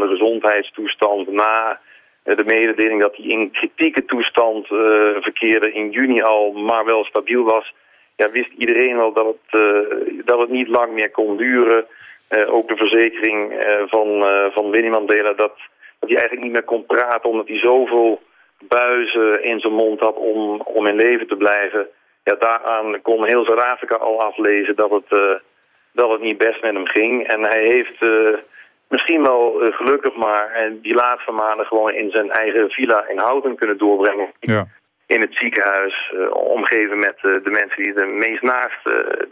verbeterende gezondheidstoestand na de mededeling dat hij in kritieke toestand verkeerde in juni al, maar wel stabiel was, ja, wist iedereen wel dat het, dat het niet lang meer kon duren. ook de verzekering van, van Winnie Mandela dat, dat hij eigenlijk niet meer kon praten omdat hij zoveel buizen in zijn mond had om, om in leven te blijven. Ja, daaraan kon heel Zuid-Afrika al aflezen dat het, uh, dat het niet best met hem ging. En hij heeft uh, misschien wel uh, gelukkig maar en die laatste maanden gewoon in zijn eigen villa in Houten kunnen doorbrengen. Ja. In het ziekenhuis, omgeven met de mensen die er meest naast,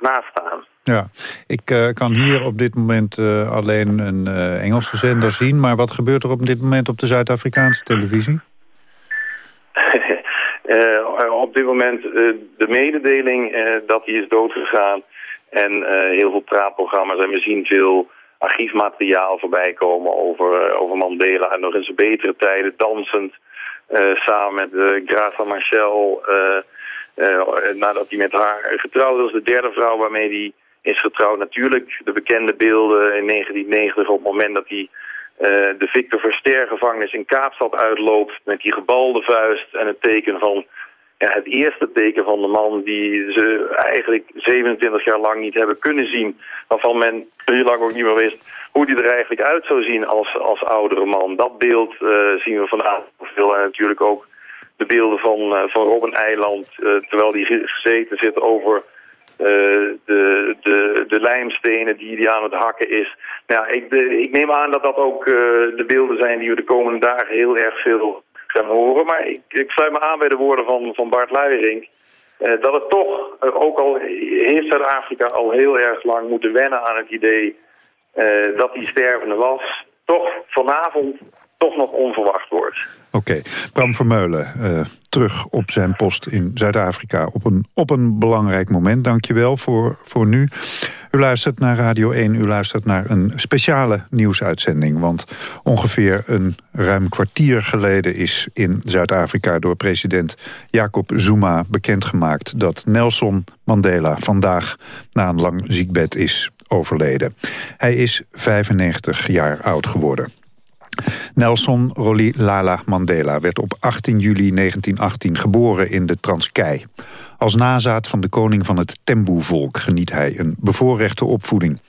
naast staan. Ja, ik kan hier op dit moment alleen een Engelse zender zien. Maar wat gebeurt er op dit moment op de Zuid-Afrikaanse televisie? Op dit moment de mededeling dat hij is doodgegaan en heel veel praatprogramma's en we zien veel archiefmateriaal voorbij komen over, over Mandela en nog in zijn betere tijden dansend samen met uh, Graça Machel nadat hij met haar getrouwd was, de derde vrouw waarmee hij is getrouwd. Natuurlijk de bekende beelden in 1990 op het moment dat hij de Victor Verster gevangenis in Kaapstad uitloopt met die gebalde vuist en het teken van ja, het eerste teken van de man die ze eigenlijk 27 jaar lang niet hebben kunnen zien, waarvan men heel lang ook niet meer wist hoe die er eigenlijk uit zou zien als, als oudere man. Dat beeld uh, zien we vanavond veel en natuurlijk ook de beelden van, uh, van Robben Eiland, terwijl die gezeten zit over de, de, de lijmstenen die hij aan het hakken is. Nou, ik, ik neem aan dat dat ook de beelden zijn die we de komende dagen heel erg veel gaan horen. Maar ik, ik sluit me aan bij de woorden van, van Bart Luijering. Uh, dat het toch, uh, ook al heeft Zuid-Afrika al heel erg lang moeten wennen aan het idee dat hij stervende was. Toch vanavond toch nog onverwacht wordt. Oké. Bram Vermeulen, uh, terug op zijn post in Zuid-Afrika op een, op een belangrijk moment. Dank je wel voor, voor nu. U luistert naar Radio 1, u luistert naar een speciale nieuwsuitzending. Want ongeveer een ruim kwartier geleden is in Zuid-Afrika... door president Jacob Zuma bekendgemaakt dat Nelson Mandela... vandaag na een lang ziekbed is overleden. Hij is 95 jaar oud geworden. Nelson Lala Mandela werd op 18 juli 1918 geboren in de Transkei. Als nazaat van de koning van het Tembu-volk geniet hij een bevoorrechte opvoeding.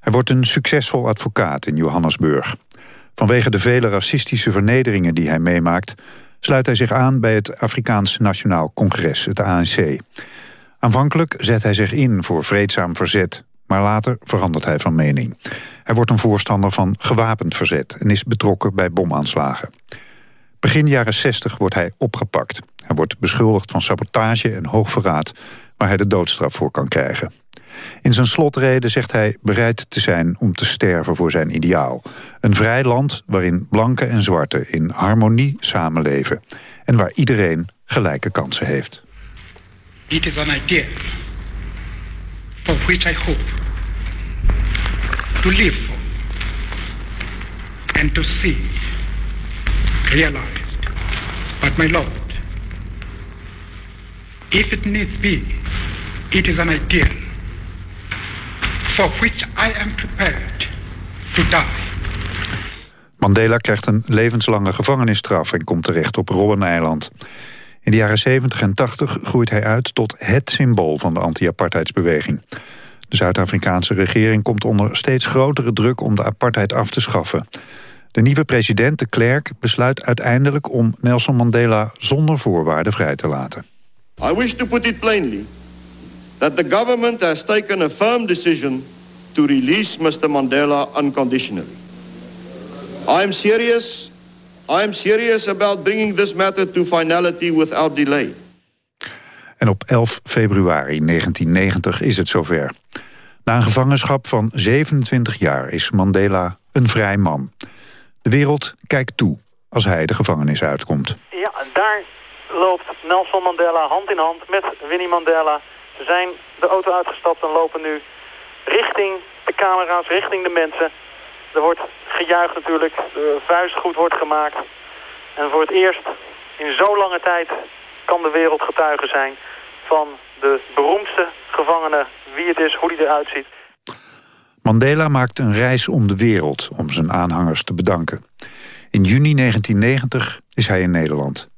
Hij wordt een succesvol advocaat in Johannesburg. Vanwege de vele racistische vernederingen die hij meemaakt... sluit hij zich aan bij het Afrikaans Nationaal Congres, het ANC. Aanvankelijk zet hij zich in voor vreedzaam verzet... maar later verandert hij van mening. Hij wordt een voorstander van gewapend verzet... en is betrokken bij bomaanslagen. Begin jaren 60 wordt hij opgepakt. Hij wordt beschuldigd van sabotage en hoogverraad... waar hij de doodstraf voor kan krijgen. In zijn slotrede zegt hij bereid te zijn om te sterven voor zijn ideaal. Een vrij land waarin blanken en zwarte in harmonie samenleven... en waar iedereen gelijke kansen heeft. It is an idea for which I hope to live for and to see realized. But my Lord, if it needs be, it is an ideal for which I am prepared to die. Mandela krijgt een levenslange gevangenisstraf en komt terecht op Robben-eiland. In de jaren 70 en 80 groeit hij uit tot het symbool van de anti-apartheidsbeweging. De Zuid-Afrikaanse regering komt onder steeds grotere druk om de apartheid af te schaffen. De nieuwe president, de Klerk, besluit uiteindelijk om Nelson Mandela zonder voorwaarden vrij te laten. I wish to put it plainly that the government has taken a firm decision to release Mr. Mandela unconditionally. I am serious. I am serious about bringing this matter to finality without delay. En op 11 februari 1990 is het zover. Na een gevangenschap van 27 jaar is Mandela een vrij man. De wereld kijkt toe als hij de gevangenis uitkomt. Ja, daar loopt Nelson Mandela hand in hand met Winnie Mandela. Ze zijn de auto uitgestapt en lopen nu richting de camera's, richting de mensen. Er wordt gejuicht natuurlijk, de vuistgoed wordt gemaakt. En voor het eerst in zo'n lange tijd kan de wereld getuige zijn van de beroemdste gevangene, wie het is, hoe die eruit ziet. Mandela maakt een reis om de wereld om zijn aanhangers te bedanken. In juni 1990 is hij in Nederland.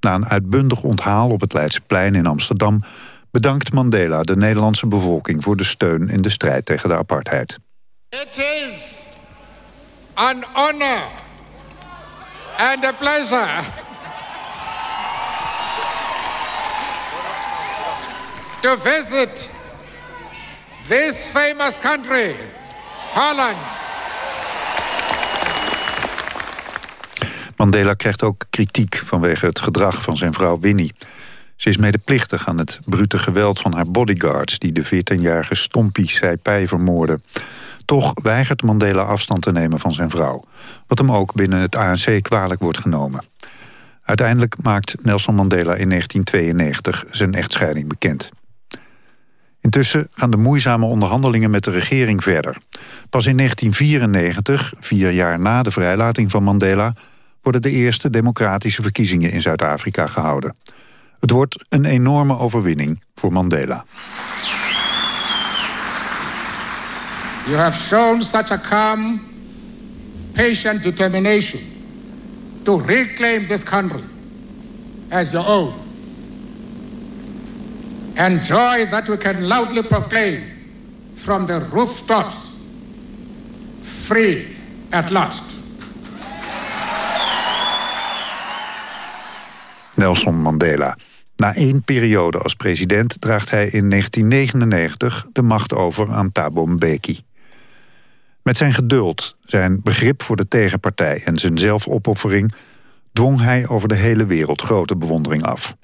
Na een uitbundig onthaal op het Leidseplein in Amsterdam... bedankt Mandela de Nederlandse bevolking voor de steun in de strijd tegen de apartheid. It is an honor and a pleasure to visit this famous country, Holland. Mandela krijgt ook kritiek vanwege het gedrag van zijn vrouw Winnie. Ze is medeplichtig aan het brute geweld van haar bodyguards... die de 14-jarige Stompie Saipai vermoorden. Toch weigert Mandela afstand te nemen van zijn vrouw. Wat hem ook binnen het ANC kwalijk wordt genomen. Uiteindelijk maakt Nelson Mandela in 1992 zijn echtscheiding bekend. Intussen gaan de moeizame onderhandelingen met de regering verder. Pas in 1994, vier jaar na de vrijlating van Mandela... worden de eerste democratische verkiezingen in Zuid-Afrika gehouden. Het wordt een enorme overwinning voor Mandela. You have shown such a calm, patient determination to reclaim this country as your own. And joy that we can loudly proclaim from the rooftops, free at last. Nelson Mandela. Na één periode als president draagt hij in 1999 de macht over aan Thabo Mbeki. Met zijn geduld, zijn begrip voor de tegenpartij en zijn zelfopoffering... dwong hij over de hele wereld grote bewondering af.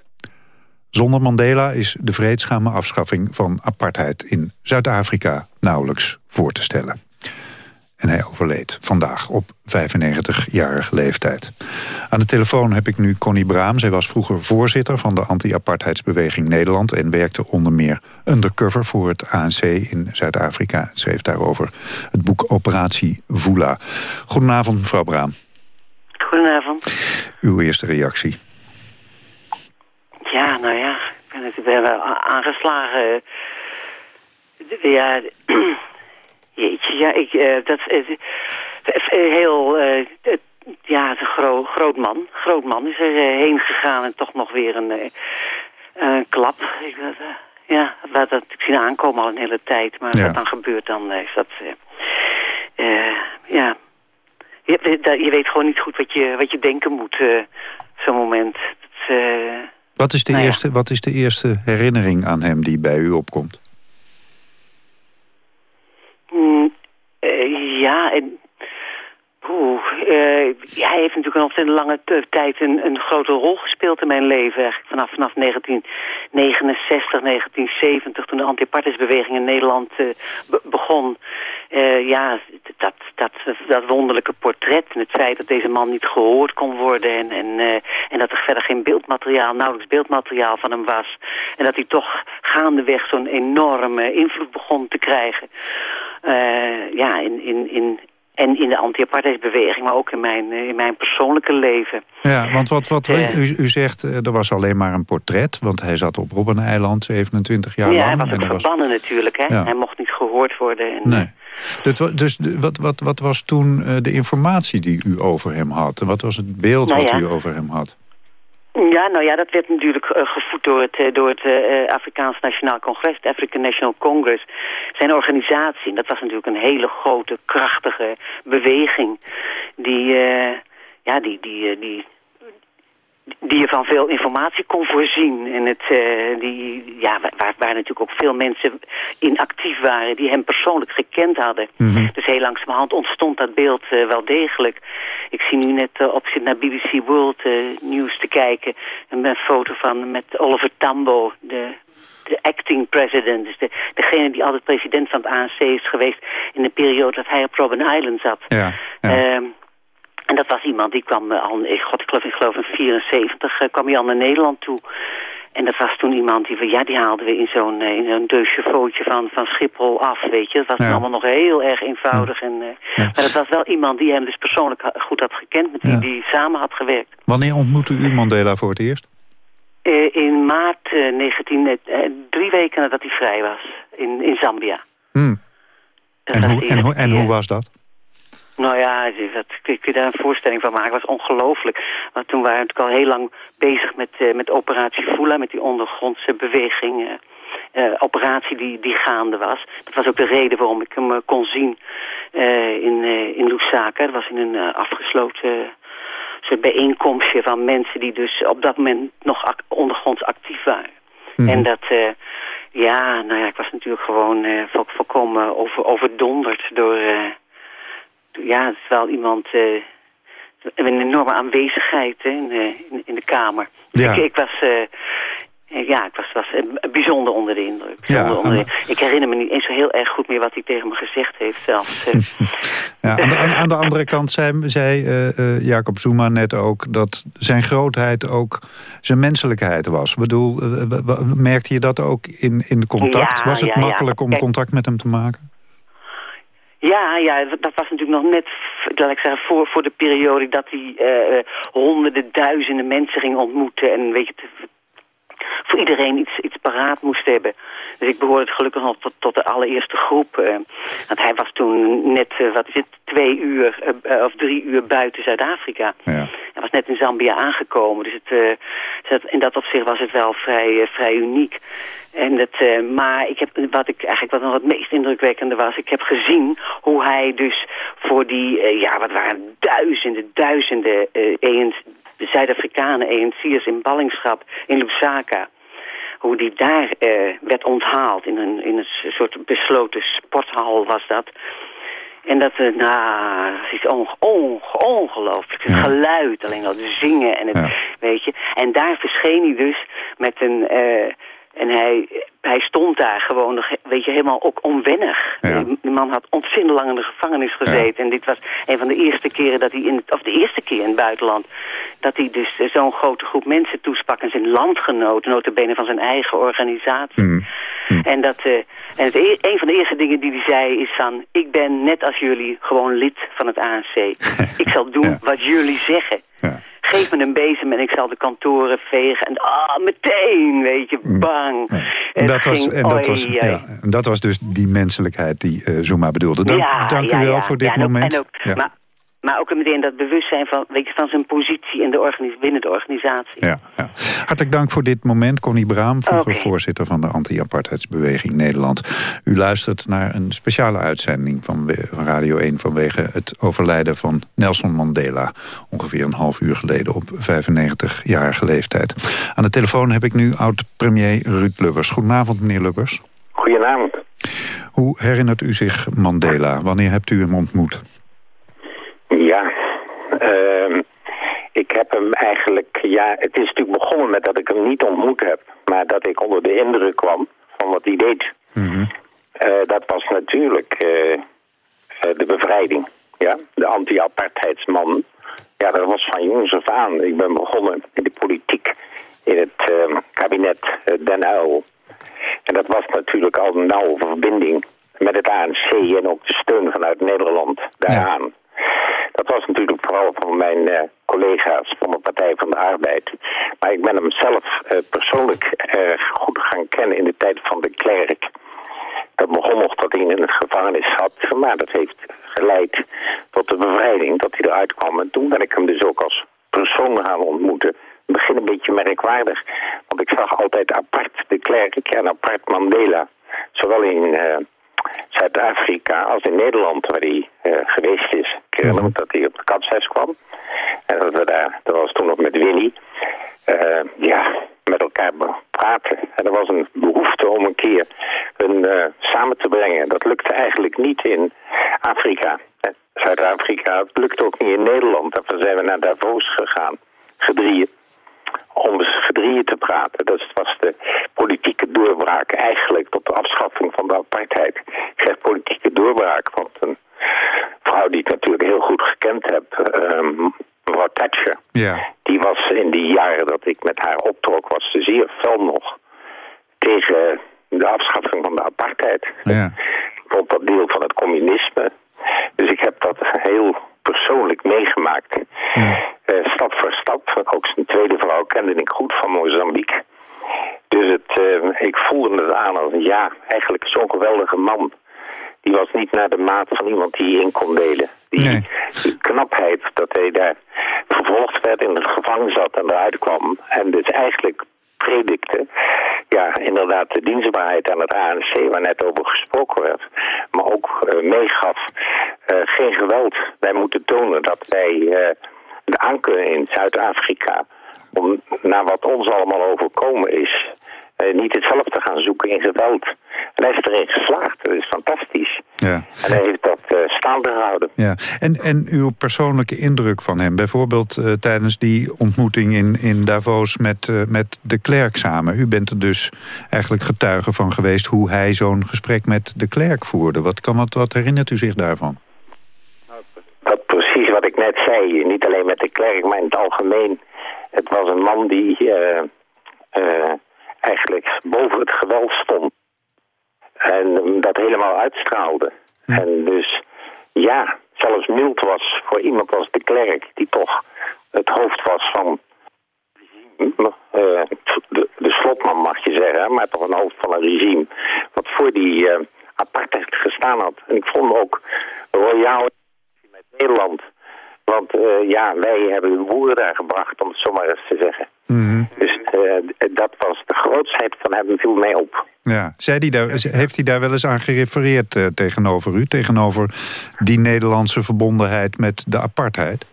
Zonder Mandela is de vreedzame afschaffing van apartheid in Zuid-Afrika nauwelijks voor te stellen. En hij overleed vandaag op 95-jarige leeftijd. Aan de telefoon heb ik nu Connie Braam. Zij was vroeger voorzitter van de anti-apartheidsbeweging Nederland... en werkte onder meer undercover voor het ANC in Zuid-Afrika. Ze heeft daarover het boek Operatie Vula. Goedenavond, mevrouw Braam. Goedenavond. Uw eerste reactie. Ja, nou ja, ik ben natuurlijk wel aangeslagen. Ja, jeetje, ja, ik, uh, dat is heel, uh, ja, een gro groot man. Groot man is er heen gegaan en toch nog weer een klap. Ik, ja, dat, dat ik zie aankomen al een hele tijd, maar ja. wat dan gebeurt, dan is dat, ja... Je, je, weet gewoon niet goed wat je, wat je denken moet, zo'n moment. Dat, wat is, de nou eerste, wat is de eerste herinnering aan hem die bij u opkomt? Mm, uh, ja, en, oeh, uh, hij heeft natuurlijk een lange tijd een, een, grote rol gespeeld in mijn leven. Vanaf, vanaf 1969, 1970, toen de antipartisbeweging in Nederland uh, begon. ja, dat, dat, dat wonderlijke portret en het feit dat deze man niet gehoord kon worden... en, en, en dat er verder geen beeldmateriaal, nauwelijks beeldmateriaal van hem was. En dat hij toch gaandeweg zo'n enorme invloed begon te krijgen... Ja, in, in, in, en in de anti-apartheidsbeweging, maar ook in mijn, in mijn persoonlijke leven. Ja, want wat, wat uh, u, u zegt, er was alleen maar een portret... want hij zat op Robben-eiland 27 jaar ja, lang. Ja, hij was ook verbannen was... natuurlijk. Hè? Ja. Hij mocht niet gehoord worden. En, nee. Dus, dus wat, wat, wat was toen de informatie die u over hem had? En wat was het beeld nou, wat ja. u over hem had? Ja, nou ja, dat werd natuurlijk uh, gevoed door het, uh, door het uh, Afrikaans Nationaal Congres, het African National Congress. Zijn organisatie, dat was natuurlijk een hele grote, krachtige beweging. Die, ja, die, die, die, die je van veel informatie kon voorzien. En het, uh, die, ja, waar, waar natuurlijk ook veel mensen in actief waren... die hem persoonlijk gekend hadden. Mm -hmm. Dus heel langzamerhand ontstond dat beeld uh, wel degelijk. Ik zie nu net uh, op zit naar BBC World News te kijken... een foto van met Oliver Tambo... de de acting president, dus de, degene die altijd president van het ANC is geweest... in de periode dat hij op Robben Island zat. Ja, ja. Uh, en dat was iemand die kwam al, ik, god, ik geloof, ik geloof in 74 uh, kwam hij al naar Nederland toe. En dat was toen iemand die, ja, die haalden we in zo'n in zo'n deusjevootje van, van Schiphol af, weet je. Dat was ja. allemaal nog heel erg eenvoudig. Ja. En, uh, ja. Maar dat was wel iemand die hem dus persoonlijk goed had gekend, met wie die samen had gewerkt. Wanneer ontmoette u Mandela voor het eerst? Uh, in maart 19, drie weken nadat hij vrij was, in, in Zambia. Hmm. En, hoe, en, hoe, en hoe was dat? Nou ja, dat, ik kun daar een voorstelling van maken. Het was ongelooflijk. Want toen waren we natuurlijk al heel lang bezig met, uh, met operatie Fula... met die ondergrondse beweging... Uh, operatie die, die gaande was. Dat was ook de reden waarom ik hem kon zien in, in Lusaka. Dat was in een afgesloten soort bijeenkomstje van mensen... die dus op dat moment nog ac ondergronds actief waren. Mhm. En dat... ja, nou ja, ik was natuurlijk gewoon volkomen over, overdonderd door ja, het is wel iemand... Uh, een enorme aanwezigheid hè, in, de, in, de kamer. Dus ja. ik, ik, was... Uh, ja, ik was, was bijzonder onder de indruk. Ja, onder de, ik herinner me niet eens zo heel erg goed meer wat hij tegen me gezegd heeft zelfs. ja, aan, de, aan, de, andere kant zei, zei uh, Jacob Zuma net ook... dat zijn grootheid ook zijn menselijkheid was. Ik bedoel, merkte je dat ook in, in contact? was het makkelijk om contact met hem te maken? Ja, ja, dat was natuurlijk nog net, laat ik zeggen, voor, voor de periode dat hij uh, honderden, duizenden mensen ging ontmoeten. En weet je, voor iedereen iets, iets paraat moest hebben. Dus ik behoorde gelukkig nog tot, de allereerste groep. Uh, want hij was toen net, uh, wat is het, twee uur of drie uur buiten Zuid-Afrika. Ja. Net in Zambia aangekomen. Dus het, in dat opzicht was het wel vrij, vrij uniek. En het, uh, maar ik heb, wat ik eigenlijk wat nog het meest indrukwekkende was, ik heb gezien hoe hij dus voor die, ja wat waren duizenden, duizenden Zuid-Afrikanen ENC'ers in ballingschap in Lusaka, hoe die daar werd onthaald in een, in een soort besloten sporthal was dat. En dat, uh, nou, het is onge onge ongelooflijk. Het geluid, alleen al zingen en het, weet je. En daar verscheen hij dus met een, uh, en hij, hij stond daar gewoon nog, weet je, helemaal ook onwennig. Ja. De man had ontzettend lang in de gevangenis gezeten. En dit was een van de eerste keren dat hij in, of de eerste keer in het buitenland, dat hij dus eh, zo'n grote groep mensen toesprak en zijn landgenoten, notabene van zijn eigen organisatie. Mm. Mm. En, dat, uh, en het, een van de eerste dingen die hij zei is van, ik ben net als jullie gewoon lid van het ANC. ik zal doen wat jullie zeggen. Geef me een bezem en ik zal de kantoren vegen. En ah, meteen, weet je, mm. bang. En dat, was, en dat, was, ja, dat was dus die menselijkheid die uh, Zuma bedoelde. Dank, ja, dank u wel voor dit moment. En ook, maar maar ook meteen dat bewustzijn van, weet je, van zijn positie in de binnen de organisatie. Ja, ja. Hartelijk dank voor dit moment. Connie Braam, vroeger voorzitter van de anti-apartheidsbeweging Nederland. U luistert naar een speciale uitzending van Radio 1... vanwege het overlijden van Nelson Mandela. Ongeveer een half uur geleden op 95-jarige leeftijd. Aan de telefoon heb ik nu oud-premier Ruud Lubbers. Goedenavond, meneer Lubbers. Goedenavond. Hoe herinnert u zich Mandela? Wanneer hebt u hem ontmoet? Ja, uh, ik heb hem eigenlijk... Ja, het is natuurlijk begonnen met dat ik hem niet ontmoet heb. Maar dat ik onder de indruk kwam van wat hij deed. Mm dat was natuurlijk uh, de bevrijding. Ja, de anti-apartheidsman. Ja, dat was van jongs af aan. Ik ben begonnen in de politiek in het uh, kabinet Den Uyl. En dat was natuurlijk al een nauwe verbinding met het ANC en ook de steun vanuit Nederland daaraan. Dat was natuurlijk vooral van mijn uh, collega's van de Partij van de Arbeid. Maar ik ben hem zelf uh, persoonlijk uh, goed gaan kennen in de tijd van de klerk. Dat begon nog dat hij in een gevangenis zat, maar dat heeft geleid tot de bevrijding, dat hij eruit kwam. En toen ben ik hem dus ook als persoon gaan ontmoeten. Het begin een beetje merkwaardig, want ik zag altijd apart de klerk en apart Mandela. Zowel in Zuid-Afrika als in Nederland, waar hij uh, geweest is. Ik herinner me dat hij op de katshuis kwam. En dat we daar, dat was toen nog met Winnie, uh, ja, met elkaar praten. En er was een behoefte om een keer hun uh, samen te brengen. Dat lukte eigenlijk niet in Afrika. Zuid-Afrika, het lukte ook niet in Nederland. Daarvoor zijn we naar Davos gegaan, gedrieën om eens gedrieën te praten. Dat was de politieke doorbraak eigenlijk tot de afschaffing van de apartheid. Ik zeg politieke doorbraak, want een vrouw die ik natuurlijk heel goed gekend heb, um, mevrouw Thatcher, ja. die was in die jaren dat ik met haar optrok, was ze zeer fel nog tegen de afschaffing van de apartheid. Ja. Vond dat deel van het communisme. Dus ik heb dat heel persoonlijk meegemaakt. Ja. Uh, stap voor stap. Ook zijn tweede vrouw kende ik goed van Mozambique. Dus het, uh, ik voelde het aan als ja, eigenlijk zo'n geweldige man. die was niet naar de maat van iemand die in kon delen. Die, die knapheid dat hij daar vervolgd werd, in het gevangen zat en eruit kwam. En dus eigenlijk predikte, ja, inderdaad de dienstbaarheid aan het ANC, waar net over gesproken werd, maar ook uh, meegaf, geen geweld. Wij moeten tonen dat wij uh, de aankunnen in Zuid-Afrika, om naar wat ons allemaal overkomen is, niet hetzelfde gaan zoeken in geweld. En hij is erin geslaagd. Dat is fantastisch. Ja. En hij heeft dat uh, staande gehouden. Ja. En, en uw persoonlijke indruk van hem? Bijvoorbeeld uh, tijdens die ontmoeting in, in Davos met, uh, met de Klerk samen. U bent er dus eigenlijk getuige van geweest... hoe hij zo'n gesprek met de Klerk voerde. Wat, kan, wat, wat herinnert u zich daarvan? Dat precies wat ik net zei. Niet alleen met de Klerk, maar in het algemeen. Het was een man die eigenlijk boven het geweld stond. En dat helemaal uitstraalde. En dus, ja, zelfs mild was voor iemand als de klerk... die toch het hoofd was van uh, de, de, slotman, mag je zeggen... maar toch een hoofd van een regime... wat voor die apartheid gestaan had. En ik vond ook royaal Nederland... Want uh, ja, wij hebben de boeren daar gebracht, om het zo maar eens te zeggen. Mm Dus uh, dat was de grootsheid van hem viel mij op. Ja. Zei die daar, heeft hij daar wel eens aan gerefereerd uh, tegenover u? Tegenover die Nederlandse verbondenheid met de apartheid?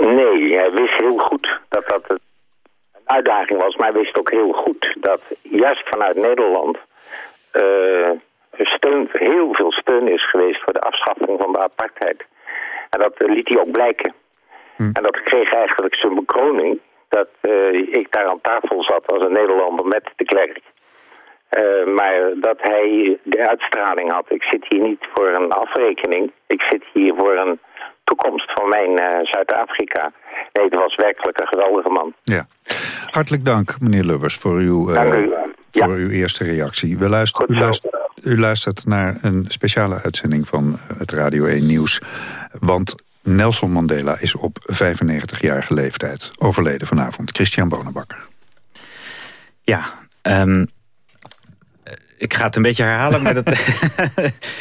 Nee, hij wist heel goed dat dat een uitdaging was. Maar hij wist ook heel goed dat juist vanuit Nederland... steun, heel veel steun is geweest voor de afschaffing van de apartheid. En dat liet hij ook blijken. Hm. En dat kreeg eigenlijk zijn bekroning dat uh, ik daar aan tafel zat als een Nederlander met de klerk. Uh, maar dat hij de uitstraling had. Ik zit hier niet voor een afrekening. Ik zit hier voor een toekomst van mijn uh, Zuid-Afrika. Nee, het was werkelijk een geweldige man. Ja. Hartelijk dank, meneer Lubbers, voor uw, uh, voor uw eerste reactie. We luisteren, u, luistert, u luistert naar een speciale uitzending van het Radio 1 Nieuws. Want Nelson Mandela is op 95-jarige leeftijd overleden vanavond. Christian Bonenbakker. Ja, um, ik ga het een beetje herhalen, maar dat,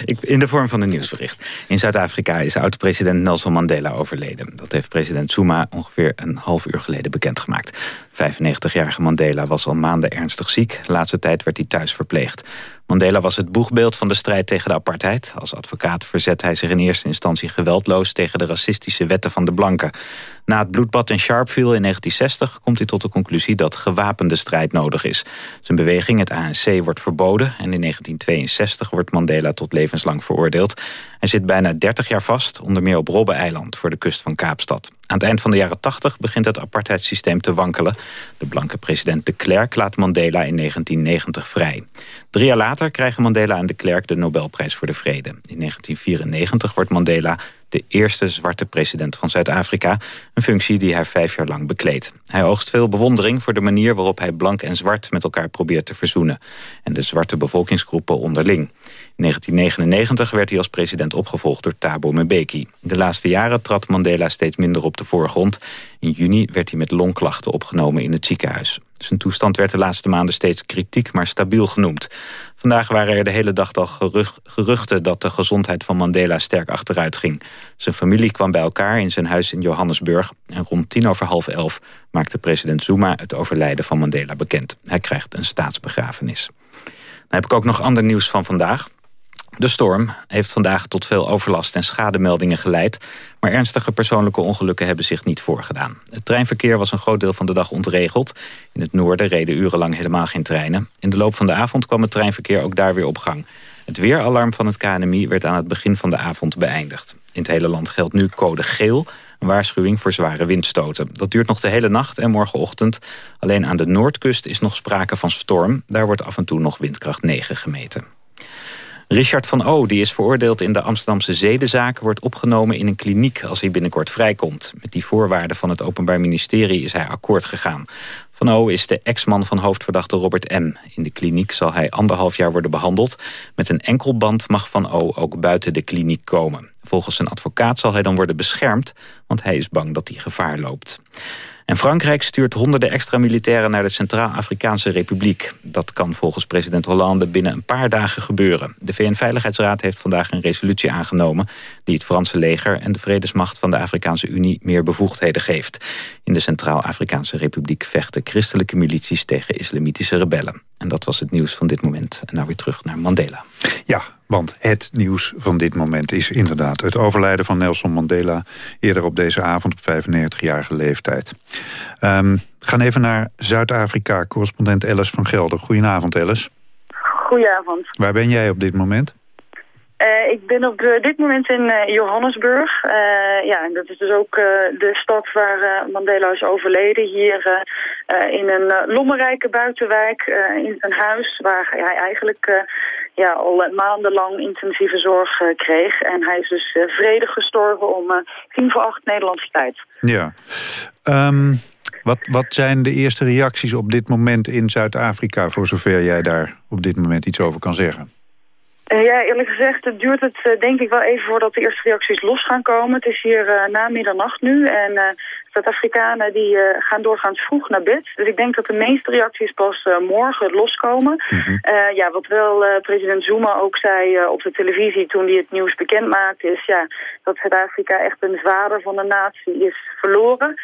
in de vorm van een nieuwsbericht. In Zuid-Afrika is oud-president Nelson Mandela overleden. Dat heeft president Zuma ongeveer een half uur geleden bekendgemaakt. 95-jarige Mandela was al maanden ernstig ziek. De laatste tijd werd hij thuis verpleegd. Mandela was het boegbeeld van de strijd tegen de apartheid. Als advocaat verzet hij zich in eerste instantie geweldloos... tegen de racistische wetten van de blanken. Na het bloedbad in Sharpeville in 1960 komt hij tot de conclusie... dat gewapende strijd nodig is. Zijn beweging, het ANC, wordt verboden... en in 1962 wordt Mandela tot levenslang veroordeeld. Hij zit bijna 30 jaar vast, onder meer op Robben-eiland... voor de kust van Kaapstad. Aan het eind van de jaren 80 begint het apartheidssysteem te wankelen. De blanke president de Klerk laat Mandela in 1990 vrij. Drie jaar later krijgen Mandela en de Klerk de Nobelprijs voor de Vrede. In 1994 wordt Mandela de eerste zwarte president van Zuid-Afrika. Een functie die hij vijf jaar lang bekleedt. Hij oogst veel bewondering voor de manier waarop hij blank en zwart met elkaar probeert te verzoenen. En de zwarte bevolkingsgroepen onderling. In 1999 werd hij als president opgevolgd door Thabo Mbeki. De laatste jaren trad Mandela steeds minder op de voorgrond. In juni werd hij met longklachten opgenomen in het ziekenhuis. Zijn toestand werd de laatste maanden steeds kritiek, maar stabiel genoemd. Vandaag waren er de hele dag al geruchten dat de gezondheid van Mandela sterk achteruit ging. Zijn familie kwam bij elkaar in zijn huis in Johannesburg. En rond tien over half elf maakte president Zuma het overlijden van Mandela bekend. Hij krijgt een staatsbegrafenis. Dan heb ik ook nog ander nieuws van vandaag. De storm heeft vandaag tot veel overlast en schademeldingen geleid... maar ernstige persoonlijke ongelukken hebben zich niet voorgedaan. Het treinverkeer was een groot deel van de dag ontregeld. In het noorden reden urenlang helemaal geen treinen. In de loop van de avond kwam het treinverkeer ook daar weer op gang. Het weeralarm van het KNMI werd aan het begin van de avond beëindigd. In het hele land geldt nu code geel, een waarschuwing voor zware windstoten. Dat duurt nog de hele nacht en morgenochtend. Alleen aan de noordkust is nog sprake van storm. Daar wordt af en toe nog windkracht 9 gemeten. Richard van O, die is veroordeeld in de Amsterdamse zedenzaak... wordt opgenomen in een kliniek als hij binnenkort vrijkomt. Met die voorwaarden van het Openbaar Ministerie is hij akkoord gegaan. Van O is de ex-man van hoofdverdachte Robert M. In de kliniek zal hij anderhalf jaar worden behandeld. Met een enkelband mag Van O ook buiten de kliniek komen. Volgens zijn advocaat zal hij dan worden beschermd... want hij is bang dat hij gevaar loopt. En Frankrijk stuurt honderden extra militairen naar de Centraal-Afrikaanse Republiek. Dat kan volgens president Hollande binnen een paar dagen gebeuren. De VN-veiligheidsraad heeft vandaag een resolutie aangenomen... die het Franse leger en de vredesmacht van de Afrikaanse Unie meer bevoegdheden geeft. In de Centraal-Afrikaanse Republiek vechten christelijke milities tegen islamitische rebellen. En dat was het nieuws van dit moment. En nou weer terug naar Mandela. Ja, want het nieuws van dit moment is inderdaad het overlijden van Nelson Mandela... eerder op deze avond op 95-jarige leeftijd. Um, we gaan even naar Zuid-Afrika, correspondent Alice van Gelder. Goedenavond, Alice. Goedenavond. Waar ben jij op dit moment? Uh, ik ben op uh, dit moment in uh, Johannesburg. ja, en dat is dus ook de stad waar Mandela is overleden. Hier in een lommerrijke buitenwijk, in zijn huis... waar hij eigenlijk ja, al maandenlang intensieve zorg kreeg. En hij is dus vredig gestorven om tien voor acht Nederlandse tijd. Ja. Um, wat, wat zijn de eerste reacties op dit moment in Zuid-Afrika... voor zover jij daar op dit moment iets over kan zeggen? Uh, ja, eerlijk gezegd het duurt het uh, denk ik wel even voordat de eerste reacties los gaan komen. Het is hier uh, na middernacht nu en Zuid-Afrikanen die gaan doorgaans vroeg naar bed. Dus ik denk dat de meeste reacties pas morgen loskomen. Mm -hmm. ja, wat wel president Zuma ook zei op de televisie toen hij het nieuws bekend maakte... is ja, dat Zuid-Afrika echt een vader van de natie is verloren.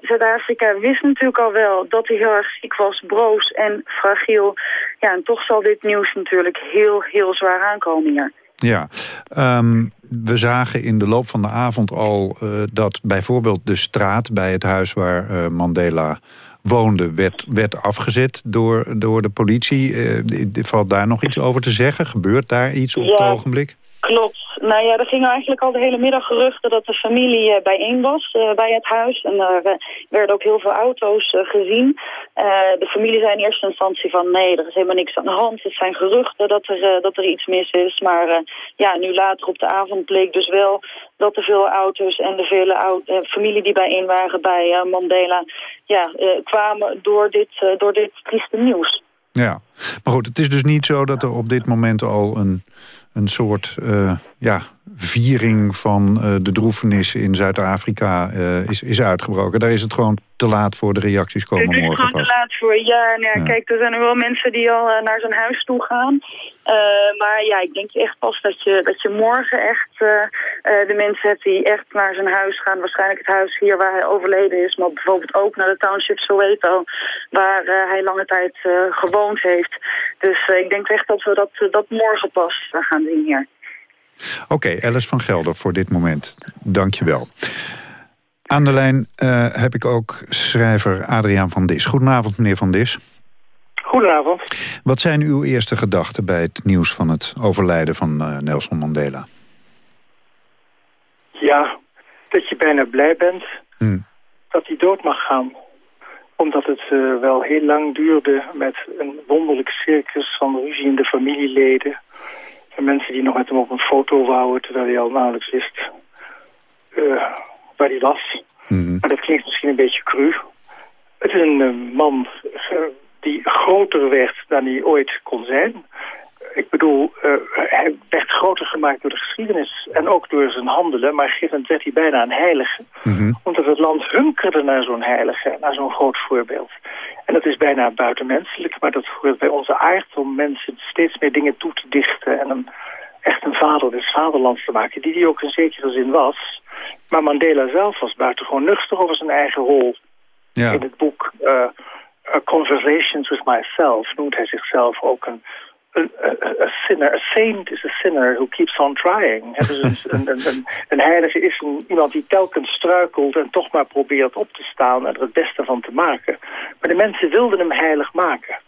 Zuid-Afrika wist natuurlijk al wel dat hij heel erg ziek was, broos en fragiel. Ja, en toch zal dit nieuws natuurlijk heel, heel zwaar aankomen hier. Ja, um, we zagen in de loop van de avond al uh, dat bijvoorbeeld de straat bij het huis waar uh, Mandela woonde werd, werd afgezet door, door de politie. Uh, valt daar nog iets over te zeggen? Gebeurt daar iets op ja, het ogenblik? Klopt. Nou ja, er gingen eigenlijk al de hele middag geruchten dat de familie uh, bijeen was uh, bij het huis. En er uh, werden ook heel veel auto's gezien. de familie zei in eerste instantie van nee, er is helemaal niks aan de hand. Het zijn geruchten dat er, dat er iets mis is. Maar ja, nu later op de avond bleek dus wel dat de veel auto's en de vele familie die bijeen waren bij Mandela... Ja, kwamen door dit, door dit trieste nieuws. Ja, maar goed, het is dus niet zo dat er op dit moment al een een soort uh, ja, viering van uh, de droefenis in Zuid-Afrika uh, is, is uitgebroken. Daar is het gewoon te laat voor. De reacties komen morgen pas. Het is gewoon te laat voor. Ja, nou ja, ja, kijk, er zijn er wel mensen die al naar zijn huis toe gaan. maar ja, ik denk echt pas dat je, dat je morgen echt de mensen hebt die echt naar zijn huis gaan. Waarschijnlijk het huis hier waar hij overleden is. Maar bijvoorbeeld ook naar de township Soweto. Waar hij lange tijd gewoond heeft. Dus ik denk echt dat we dat, dat morgen pas gaan zien hier. Oké, okay, Alice van Gelder voor dit moment. Dank je wel. Aan de lijn uh, heb ik ook schrijver Adriaan van Dis. Goedenavond, meneer van Dis. Goedenavond. Wat zijn uw eerste gedachten bij het nieuws van het overlijden van uh, Nelson Mandela? Ja, dat je bijna blij bent hmm. dat hij dood mag gaan. Omdat het uh, wel heel lang duurde met een wonderlijk circus van ruzie in de familieleden en mensen die nog met hem op een foto wouden... terwijl hij al nauwelijks wist uh, waar hij was. Mm -hmm. Maar dat klinkt misschien een beetje cru. Het is een uh, man uh, die groter werd dan hij ooit kon zijn. Ik bedoel, hij werd groter gemaakt door de geschiedenis en ook door zijn handelen. Maar gegeven werd hij bijna een heilige. Mm -hmm. Omdat het land hunkerde naar zo'n heilige, naar zo'n groot voorbeeld. En dat is bijna buitenmenselijk, maar dat hoort bij onze aard om mensen steeds meer dingen toe te dichten en hem echt een vader des vaderlands te maken, die die ook in zekere zin was. Maar Mandela zelf was buitengewoon nuchter over zijn eigen rol. Ja. In het boek uh, Conversations with Myself noemt hij zichzelf ook een sinner, a saint is a sinner who keeps on trying. Dus een, een, een, heilige is een, iemand die telkens struikelt en toch maar probeert op te staan en er het beste van te maken. Maar de mensen wilden hem heilig maken.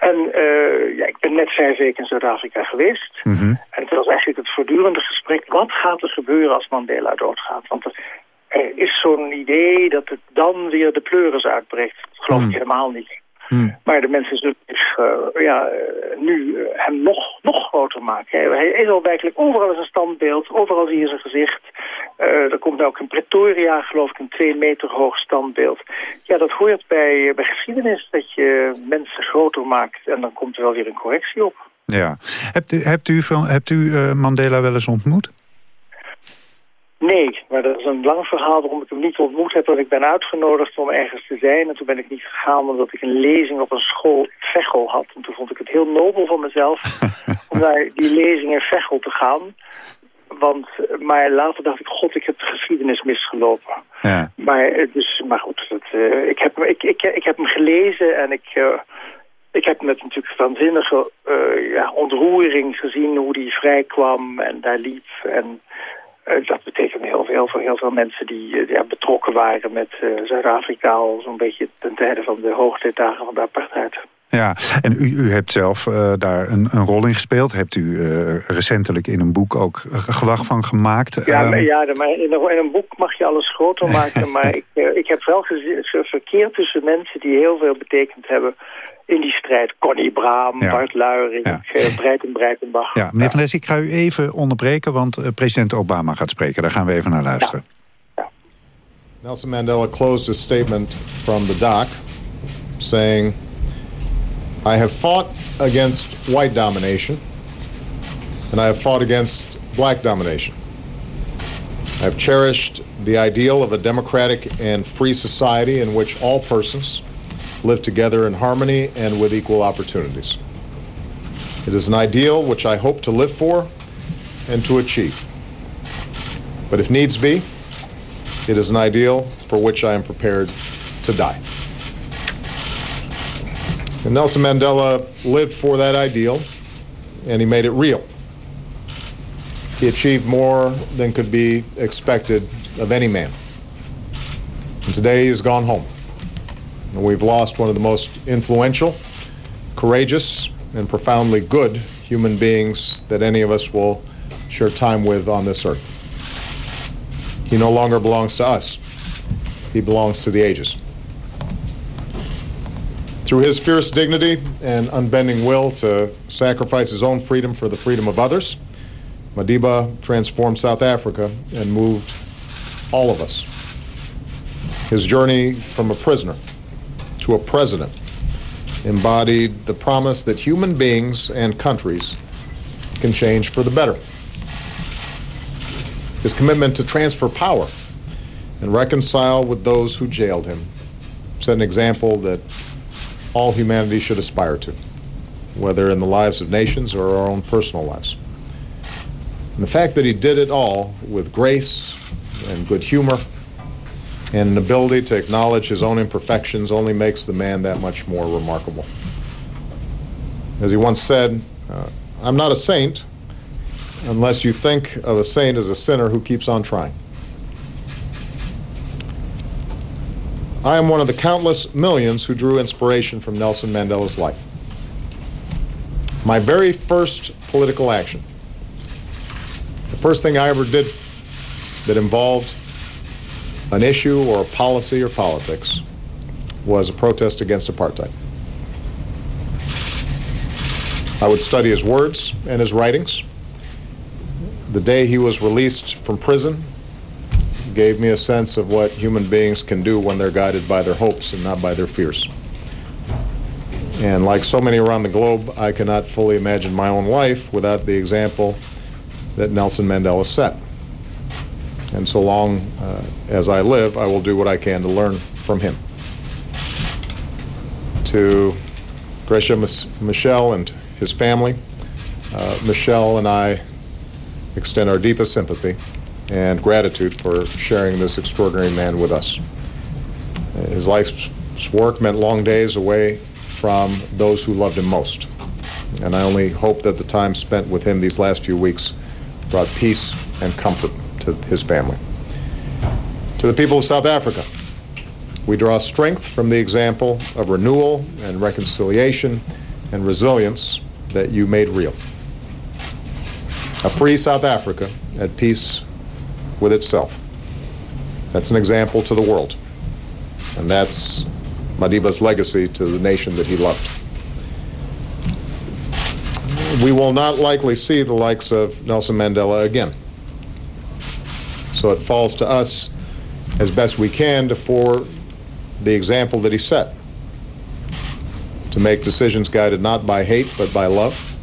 En uh, ja, ik ben net vijf weken in Zuid-Afrika geweest. Mm -hmm. En het was eigenlijk het voortdurende gesprek. Wat gaat er gebeuren als Mandela doodgaat? Want er, er is zo'n idee dat het dan weer de pleuris uitbreekt. Dat geloof ik mm. helemaal niet. Hmm. Maar de mensen zullen uh, ja, nu uh, hem nog, nog groter maken. Hij is al werkelijk overal zijn standbeeld, overal zie je zijn gezicht. Uh, er komt nu ook in Pretoria, geloof ik, een twee meter hoog standbeeld. Ja, dat hoort bij, bij geschiedenis, dat je mensen groter maakt en dan komt er wel weer een correctie op. Ja. Hebt u, hebt u, hebt u Mandela wel eens ontmoet? Nee, maar dat is een lang verhaal waarom ik hem niet ontmoet heb. Want ik ben uitgenodigd om ergens te zijn. En toen ben ik niet gegaan omdat ik een lezing op een school in Veghel had. En toen vond ik het heel nobel van mezelf om naar die lezing in Veghel te gaan. Want, maar later dacht ik, god, ik heb de geschiedenis misgelopen. Ja. Maar, dus, maar goed, dat, uh, ik, heb, ik, ik, ik heb hem gelezen en ik... Uh, ik heb met natuurlijk waanzinnige uh, ja, ontroering gezien hoe die vrijkwam en daar liep. En dat betekent heel veel voor heel veel mensen die ja, betrokken waren met Zuid-Afrika al zo'n beetje ten tijde van de hoogtijdagen van de apartheid. Ja, en u, u hebt zelf uh, daar een, een, rol in gespeeld. Hebt u uh, recentelijk in een boek ook gewacht van gemaakt? Ja, maar, ja maar in, een, in een boek mag je alles groter maken. maar ik, uh, ik heb wel verkeerd tussen mensen die heel veel betekend hebben in die strijd. Connie Braam, ja. Bart Luiring, ja. Breiten Breitenbach. Ja, meneer Van Les, ik ga u even onderbreken, want president Obama gaat spreken. Daar gaan we even naar luisteren. Ja. Nelson Mandela closed his statement from the dock saying... I have fought against white domination, and I have fought against black domination. I have cherished the ideal of a democratic and free society in which all persons live together in harmony and with equal opportunities. It is an ideal which I hope to live for and to achieve. But if needs be, it is an ideal for which I am prepared to die. And Nelson Mandela lived for that ideal, and he made it real. He achieved more than could be expected of any man. And today he has gone home. And we've lost one of the most influential, courageous, and profoundly good human beings that any of us will share time with on this earth. He no longer belongs to us. He belongs to the ages. Through his fierce dignity and unbending will to sacrifice his own freedom for the freedom of others, Madiba transformed South Africa and moved all of us. His journey from a prisoner to a president embodied the promise that human beings and countries can change for the better. His commitment to transfer power and reconcile with those who jailed him set an example that all humanity should aspire to, whether in the lives of nations or our own personal lives. And the fact that he did it all with grace and good humor and an ability to acknowledge his own imperfections only makes the man that much more remarkable. As he once said, uh, I'm not a saint unless you think of a saint as a sinner who keeps on trying. I am one of the countless millions who drew inspiration from Nelson Mandela's life. My very first political action, the first thing I ever did that involved an issue or a policy or politics, was a protest against apartheid. I would study his words and his writings. The day he was released from prison, gave me a sense of what human beings can do when they're guided by their hopes and not by their fears. And like so many around the globe, I cannot fully imagine my own life without the example that Nelson Mandela set. And so long uh, as I live, I will do what I can to learn from him. To Gracia Michelle and his family, uh, Michelle and I extend our deepest sympathy and gratitude for sharing this extraordinary man with us. His life's work meant long days away from those who loved him most. And I only hope that the time spent with him these last few weeks brought peace and comfort to his family. To the people of South Africa, we draw strength from the example of renewal and reconciliation and resilience that you made real. A free South Africa at peace with itself. That's an example to the world. And that's Madiba's legacy to the nation that he loved. We will not likely see the likes of Nelson Mandela again. So it falls to us as best we can to for the example that he set. To make decisions guided not by hate but by love.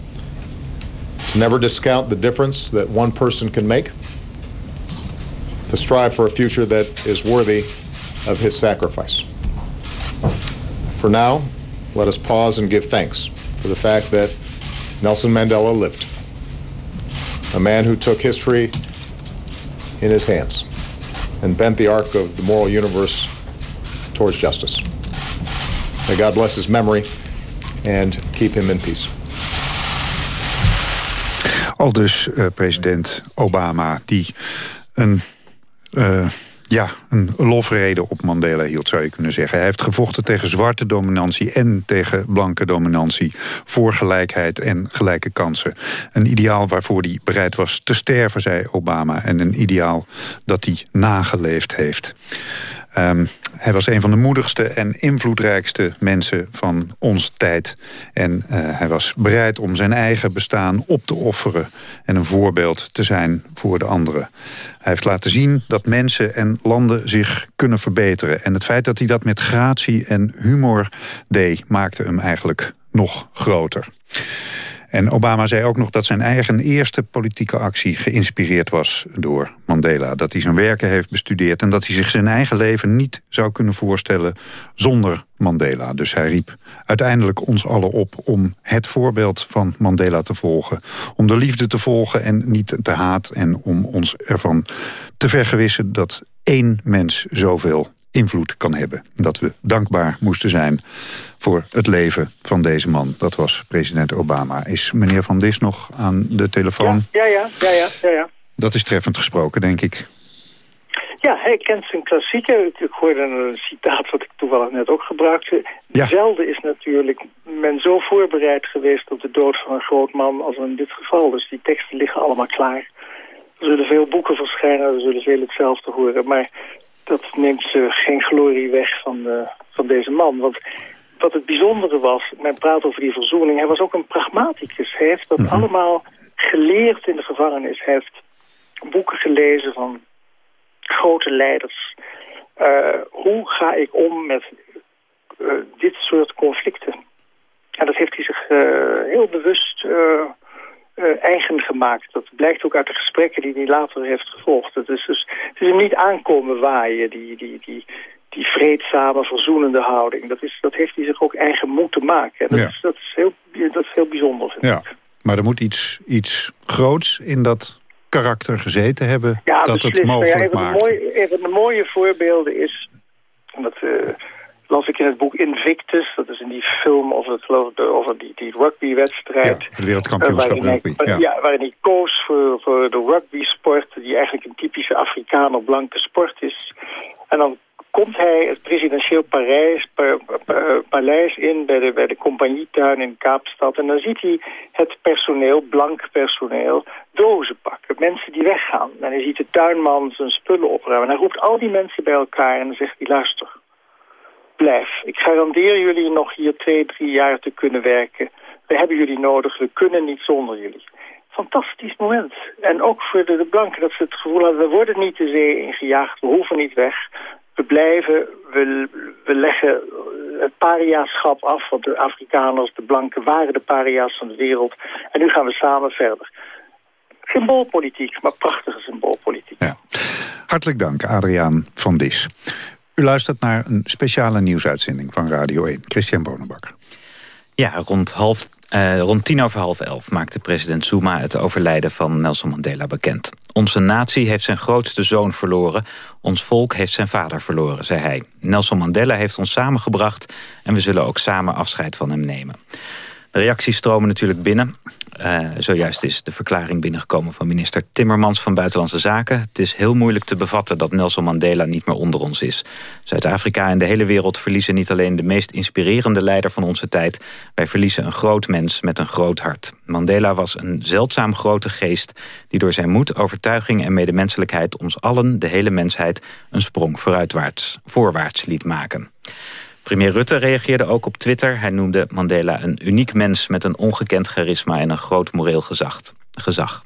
To never discount the difference that one person can make to strive for a future that is worthy of his sacrifice. For now, let us pause and give thanks for the fact that Nelson Mandela lived. A man who took history in his hands and bent the arc of the moral universe towards justice. May God bless his memory and keep him in peace. Al dus uh, president Obama, die een, uh, ja, een lofrede op Mandela hield, zou je kunnen zeggen. Hij heeft gevochten tegen zwarte dominantie en tegen blanke dominantie... voor gelijkheid en gelijke kansen. Een ideaal waarvoor hij bereid was te sterven, zei Obama. En een ideaal dat hij nageleefd heeft. Um, hij was een van de moedigste en invloedrijkste mensen van onze tijd. En uh, hij was bereid om zijn eigen bestaan op te offeren... en een voorbeeld te zijn voor de anderen. Hij heeft laten zien dat mensen en landen zich kunnen verbeteren. En het feit dat hij dat met gratie en humor deed... maakte hem eigenlijk nog groter. En Obama zei ook nog dat zijn eigen eerste politieke actie geïnspireerd was door Mandela. Dat hij zijn werken heeft bestudeerd en dat hij zich zijn eigen leven niet zou kunnen voorstellen zonder Mandela. Dus hij riep uiteindelijk ons allen op om het voorbeeld van Mandela te volgen. Om de liefde te volgen en niet te haat. En om ons ervan te vergewissen dat één mens zoveel invloed kan hebben. Dat we dankbaar moesten zijn voor het leven van deze man. Dat was president Obama. Is meneer Van Dis nog aan de telefoon? Ja, ja, ja, ja, ja. ja. Dat is treffend gesproken, denk ik. Ja, hij kent zijn klassieker. Ik hoorde een citaat wat ik toevallig net ook gebruikte. Ja. Zelden is natuurlijk men zo voorbereid geweest op de dood van een groot man als in dit geval. Dus die teksten liggen allemaal klaar. Er zullen veel boeken verschijnen, er zullen veel hetzelfde horen. Maar dat neemt geen glorie weg van, uh, van deze man. Want wat het bijzondere was, men praat over die verzoening... hij was ook een pragmaticus. Hij heeft dat mhm. allemaal geleerd in de gevangenis. Hij heeft boeken gelezen van grote leiders. Uh, hoe ga ik om met dit soort conflicten? En dat heeft hij zich heel bewust uh, eigen gemaakt. Dat blijkt ook uit de gesprekken die hij later heeft gevolgd. Het is, dus, het is hem niet aankomen waaien, die, die, die, die vreedzame, verzoenende houding. Dat, is, dat heeft hij zich ook eigen moeten maken. En dat, is, dat, is, heel, dat is heel bijzonder, vind ja. Maar er moet iets, iets groots in dat karakter gezeten hebben... Ja, dat het mogelijk ja, maakt. een van de mooie voorbeelden is... dat, uh, las ik in het boek Invictus. Dat is in die film over, het, over die, die rugby-wedstrijd. Ja, het wereldkampioenschap uh, rugby. Ja. ja. waarin hij koos voor, voor de rugby-sport... die eigenlijk een typische Afrikaner-blanke sport is. En dan komt hij het presidentieel Parijs, pa, pa, paleis in bij de, bij de compagnietuin in Kaapstad. En dan ziet hij het personeel, blank personeel, dozen pakken. Mensen die weggaan. En hij ziet de tuinman zijn spullen opruimen. En hij roept al die mensen bij elkaar en dan zegt hij, luister blijf. Ik garandeer jullie nog hier twee, drie jaar te kunnen werken. We hebben jullie nodig, we kunnen niet zonder jullie. Fantastisch moment. En ook voor de, blanken dat ze het gevoel hadden... we worden niet de zee ingejaagd, we hoeven niet weg. We blijven, we, we leggen het pariaschap af... want de Afrikaners, de blanken, waren de paria's van de wereld. En nu gaan we samen verder. Symboolpolitiek, maar prachtige symboolpolitiek. Hartelijk dank, Adriaan van Dis. U luistert naar een speciale nieuwsuitzending van Radio 1. Christian Bonenbakker. Ja, rond, half, uh, rond tien over half elf maakte president Zuma het overlijden van Nelson Mandela bekend. Onze natie heeft zijn grootste zoon verloren. Ons volk heeft zijn vader verloren, zei hij. Nelson Mandela heeft ons samengebracht en we zullen ook samen afscheid van hem nemen. Reacties stromen natuurlijk binnen. Uh, zojuist is de verklaring binnengekomen van minister Timmermans van Buitenlandse Zaken. Het is heel moeilijk te bevatten dat Nelson Mandela niet meer onder ons is. Zuid-Afrika en de hele wereld verliezen niet alleen de meest inspirerende leider van onze tijd. Wij verliezen een groot mens met een groot hart. Mandela was een zeldzaam grote geest die door zijn moed, overtuiging en medemenselijkheid ons allen, de hele mensheid, een sprong vooruitwaarts, voorwaarts liet maken. Premier Rutte reageerde ook op Twitter. Hij noemde Mandela een uniek mens met een ongekend charisma en een groot moreel gezag.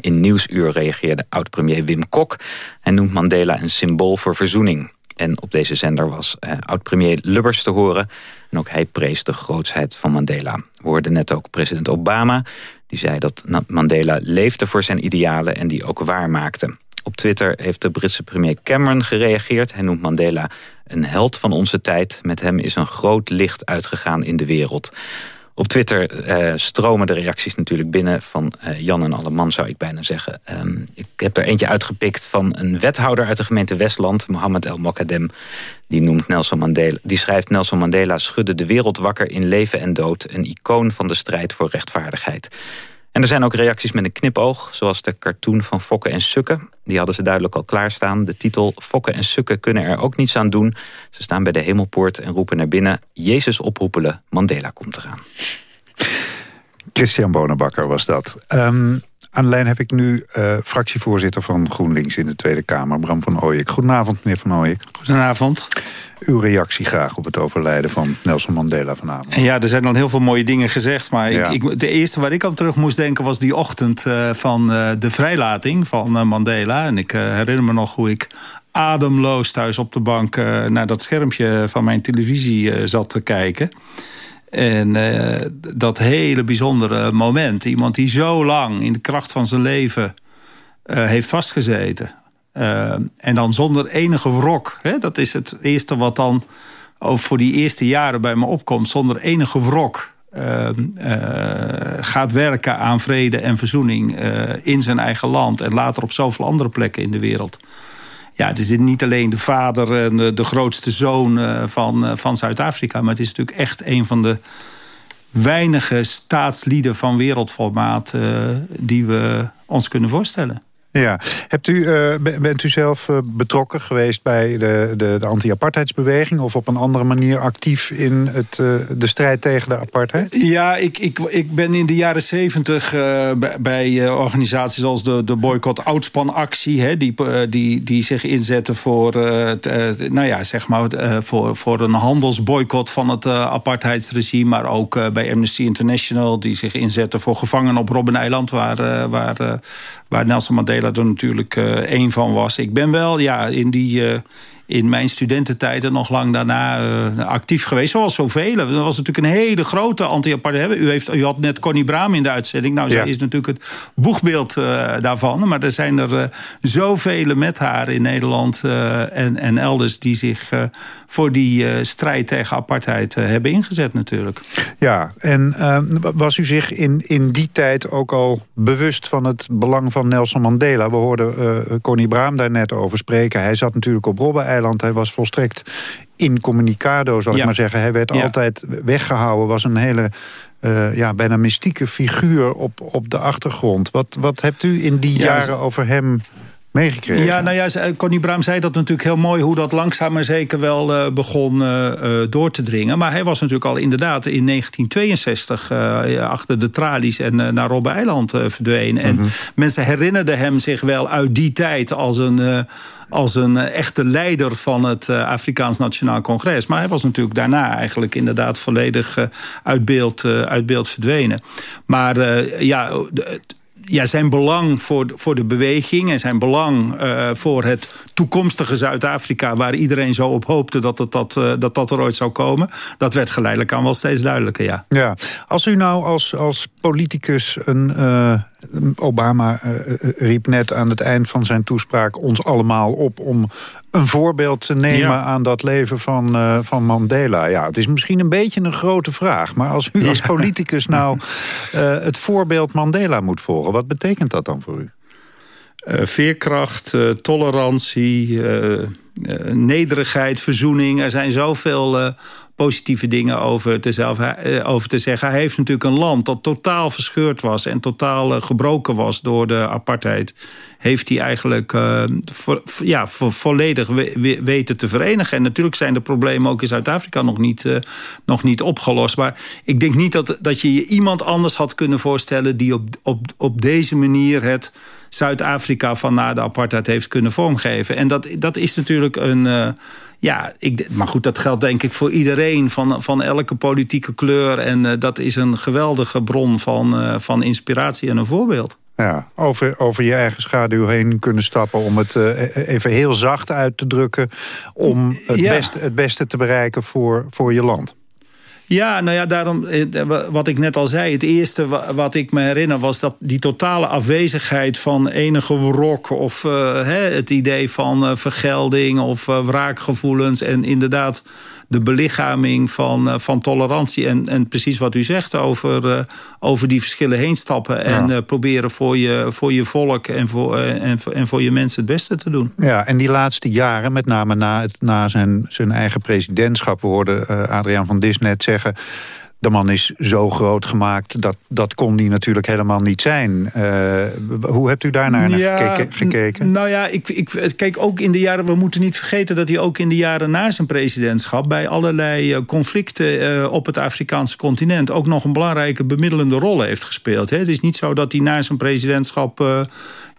In Nieuwsuur reageerde oud-premier Wim Kok. Hij noemt Mandela een symbool voor verzoening. En op deze zender was eh, oud-premier Lubbers te horen. En ook hij prees de grootsheid van Mandela. We hoorden net ook president Obama. Die zei dat Mandela leefde voor zijn idealen en die ook waarmaakte. Op Twitter heeft de Britse premier Cameron gereageerd. Hij noemt Mandela een held van onze tijd. Met hem is een groot licht uitgegaan in de wereld. Op Twitter uh, stromen de reacties natuurlijk binnen van uh, Jan en Alleman, zou ik bijna zeggen. Um, ik heb er eentje uitgepikt van een wethouder uit de gemeente Westland, Mohammed El Mokadem. Die, noemt Nelson Mandela, die schrijft Nelson Mandela schudde de wereld wakker in leven en dood. Een icoon van de strijd voor rechtvaardigheid. En er zijn ook reacties met een knipoog, zoals de cartoon van Fokke en Sukke. Die hadden ze duidelijk al klaarstaan. De titel Fokke en Sukke kunnen er ook niets aan doen. Ze staan bij de hemelpoort en roepen naar binnen... Jezus oproepelen, Mandela komt eraan. Christian Bonenbakker was dat. Um, aan de lijn heb ik nu uh, fractievoorzitter van GroenLinks in de Tweede Kamer, Bram van Ooyek. Goedenavond, meneer van Ooyek. Goedenavond. Uw reactie graag op het overlijden van Nelson Mandela vanavond. Ja, er zijn dan heel veel mooie dingen gezegd. Maar ik, ik, de eerste waar ik aan terug moest denken was die ochtend uh, van uh, de vrijlating van Mandela. En ik herinner me nog hoe ik ademloos thuis op de bank naar dat schermpje van mijn televisie zat te kijken. En uh, dat hele bijzondere moment. Iemand die zo lang in de kracht van zijn leven uh, heeft vastgezeten. Uh, en dan zonder enige wrok. Hè? Dat is het eerste wat dan voor die eerste jaren bij me opkomt. Zonder enige wrok gaat werken aan vrede en verzoening in zijn eigen land. En later op zoveel andere plekken in de wereld ja, het is niet alleen de vader en de, grootste zoon eh, van, eh, van Zuid-Afrika... maar het is natuurlijk echt een van de weinige staatslieden van wereldformaat... Uh, die we ons kunnen voorstellen. Ja, Hebt u, uh, bent u zelf uh, betrokken geweest bij de, de, de anti-apartheidsbeweging... of op een andere manier actief in het, uh, de strijd tegen de apartheid? Ja, ik, ik, ik ben in de jaren zeventig bij, organisaties als de, de Boycott Oudspan-actie... Hè, die, die, die zich inzetten voor, nou ja, zeg maar, voor, voor een handelsboycott van het apartheidsregime... maar ook bij Amnesty International die zich inzetten voor gevangenen op Robben-eiland... waar, waar, waar Nelson Mandela er natuurlijk uh, één van was. Ik ben wel ja, in die... In mijn studententijd en nog lang daarna uh, actief geweest. Zoals zoveel. Dat was natuurlijk een hele grote anti-apartheid. U, heeft, u had net Connie Braam in de uitzending. Nou, zij is natuurlijk het boegbeeld uh, daarvan. Maar er zijn er uh, zoveel met haar in Nederland en, en elders... die zich voor die strijd tegen apartheid hebben ingezet natuurlijk. Ja, en was u zich in, in die tijd ook al bewust van het belang van Nelson Mandela? We hoorden Connie Braam daar net over spreken. Hij zat natuurlijk op Robben hij was volstrekt incommunicado, zal ik maar zeggen. Hij werd altijd weggehouden, was een hele... Uh, ja, bijna mystieke figuur op, op de achtergrond. Wat, wat hebt u in die jaren over hem meegekregen. Ja, nou ja, Connie Braam zei dat natuurlijk heel mooi... hoe dat langzaam maar zeker wel uh, begon uh, door te dringen. Maar hij was natuurlijk al inderdaad in 1962... achter de tralies en naar Robben-eiland verdwenen. En mhm. mensen herinnerden hem zich wel uit die tijd... als een, als een echte leider van het Afrikaans Nationaal Congres. Maar hij was natuurlijk daarna eigenlijk inderdaad... volledig uit, beeld, uit beeld verdwenen. Maar ja ja, zijn belang voor, voor de beweging... en zijn belang uh, voor het toekomstige Zuid-Afrika... waar iedereen zo op hoopte dat, het, dat, uh, dat dat er ooit zou komen... dat werd geleidelijk aan wel steeds duidelijker, ja. ja. Als u nou als, als politicus een, uh, Obama uh, riep net aan het eind van zijn toespraak ons allemaal op... om een voorbeeld te nemen aan dat leven van, uh, van Mandela. Ja, het is misschien een beetje een grote vraag... maar als u als politicus nou het voorbeeld Mandela moet volgen... wat betekent dat dan voor u? Veerkracht, tolerantie, nederigheid, verzoening. Er zijn zoveel positieve dingen over te, eh, over te zeggen. Hij heeft natuurlijk een land dat totaal verscheurd was... en totaal eh, gebroken was door de apartheid... heeft hij eigenlijk ja, volledig weten te verenigen. En natuurlijk zijn de problemen ook in Zuid-Afrika nog niet, nog niet opgelost. Maar ik denk niet dat, dat je je iemand anders had kunnen voorstellen... die op, op, op deze manier het Zuid-Afrika van na de apartheid heeft kunnen vormgeven. En dat, dat is natuurlijk een... Uh, ja, ik, maar goed, dat geldt denk ik voor iedereen van, van elke politieke kleur. En uh, dat is een geweldige bron van, uh, van inspiratie en een voorbeeld. Ja, over, over je eigen schaduw heen kunnen stappen... om het uh, even heel zacht uit te drukken... om het, ja. beste, het beste te bereiken voor, voor je land. Ja, nou ja, daarom, eh, wat ik net al zei... het eerste wat ik me herinner was dat die totale afwezigheid... van enige wrok of uh, het idee van uh, vergelding of uh, wraakgevoelens... en inderdaad de belichaming van, van tolerantie. En, en precies wat u zegt over, over die verschillen heen stappen... en proberen voor je, voor je volk en voor, en, en voor je mensen het beste te doen. Ja, en die laatste jaren, met name na, het, na zijn, zijn eigen presidentschap... we hoorden Adriaan van Dis net zeggen de man is zo groot gemaakt, dat, dat kon die natuurlijk helemaal niet zijn. Uh, hoe hebt u daarnaar ja, gekeken, Nou ja, ik, ik kijk ook in de jaren... we moeten niet vergeten dat hij ook in de jaren na zijn presidentschap... bij allerlei eh, conflicten uh, op het Afrikaanse continent... ook nog een belangrijke bemiddelende rol heeft gespeeld. Hè. Het is niet zo dat hij na zijn presidentschap...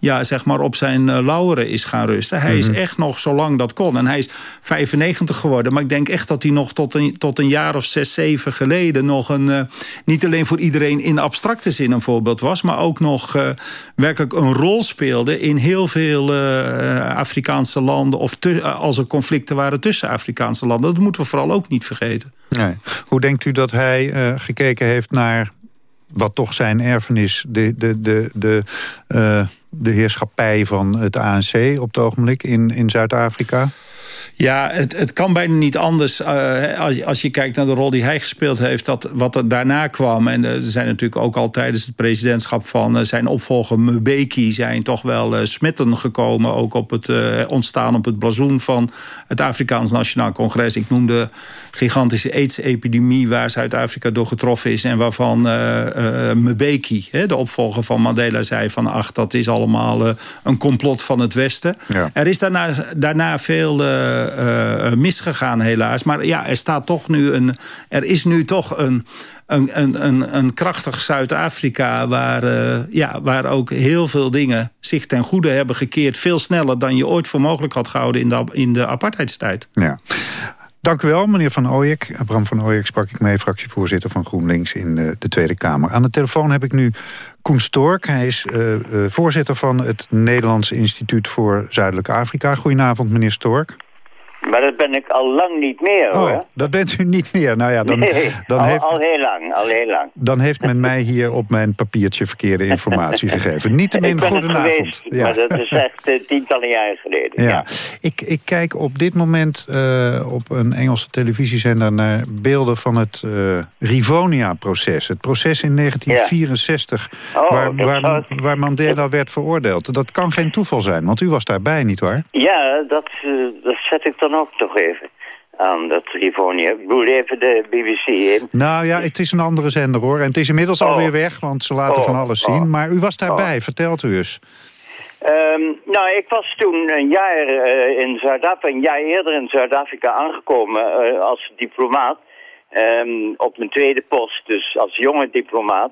Ja, zeg maar op zijn uh, lauweren is gaan rusten. Hij is mhm. echt nog zo lang dat kon. En hij is 95 geworden. Maar ik denk echt dat hij nog tot een, tot een jaar of zes, zeven geleden... nog een, uh, niet alleen voor iedereen in abstracte zin een voorbeeld was... maar ook nog uh, werkelijk een rol speelde in heel veel Afrikaanse landen... of als er conflicten waren tussen Afrikaanse landen. Dat moeten we vooral ook niet vergeten. Nee. Hoe denkt u dat hij gekeken heeft naar wat toch zijn erfenis, de, de, de, de, de heerschappij van het ANC op het ogenblik in, in Zuid-Afrika? Ja, het, het kan bijna niet anders. Uh, als, als je kijkt naar de rol die hij gespeeld heeft... Dat, wat er daarna kwam. En er zijn natuurlijk ook al tijdens het presidentschap van uh, zijn opvolger Mbeki... zijn toch wel uh, smitten gekomen. Ook op het ontstaan op het blazoen van het Afrikaans Nationaal Congres. Ik noemde gigantische AIDS-epidemie waar Zuid-Afrika door getroffen is... en waarvan Mbeki, de opvolger van Mandela, zei van... ach, dat is allemaal een complot van het Westen. Ja. Er is daarna, daarna veel misgegaan helaas. Maar ja, er staat toch nu een. Er is nu toch een. Een, een, een, krachtig Zuid-Afrika waar, uh, ja, waar ook heel veel dingen zich ten goede hebben gekeerd. Veel sneller dan je ooit voor mogelijk had gehouden in de, in de apartheidstijd. Ja. Dank u wel, meneer Van Ooyek. Bram van Ooyek sprak ik mee, fractievoorzitter van GroenLinks in de, de Tweede Kamer. Aan de telefoon heb ik nu Koen Stork. Hij is voorzitter van het Nederlands Instituut voor Zuidelijk Afrika. Goedenavond, meneer Stork. Maar dat ben ik al lang niet meer, oh, hoor. dat bent u niet meer. Nou ja, dan, nee, dan al, heeft, al heel lang, al heel lang. Dan heeft men mij hier op mijn papiertje verkeerde informatie gegeven. Niettemin, goedenavond. Geweest, ja. Maar dat is echt uh, tientallen jaren geleden. Ja. ja. Ik, ik kijk op dit moment uh, op een Engelse televisiezender... naar beelden van het uh, Rivonia-proces. Het proces in 1964, ja. oh, waar, waar, waar, Mandela werd veroordeeld. Dat kan geen toeval zijn, want u was daarbij, nietwaar? Ja, dat, dat zet ik dan ook nog even aan dat Rivonia. Ik bedoel even de BBC in. Nou ja, het is een andere zender hoor. En het is inmiddels oh. alweer weg, want ze laten oh. van alles zien. Oh. Maar u was daarbij, oh. vertelt u eens. Um, nou, ik was toen een jaar uh, in Zuid-Afrika, een jaar eerder in Zuid-Afrika aangekomen uh, als diplomaat. Um, op mijn tweede post, dus als jonge diplomaat.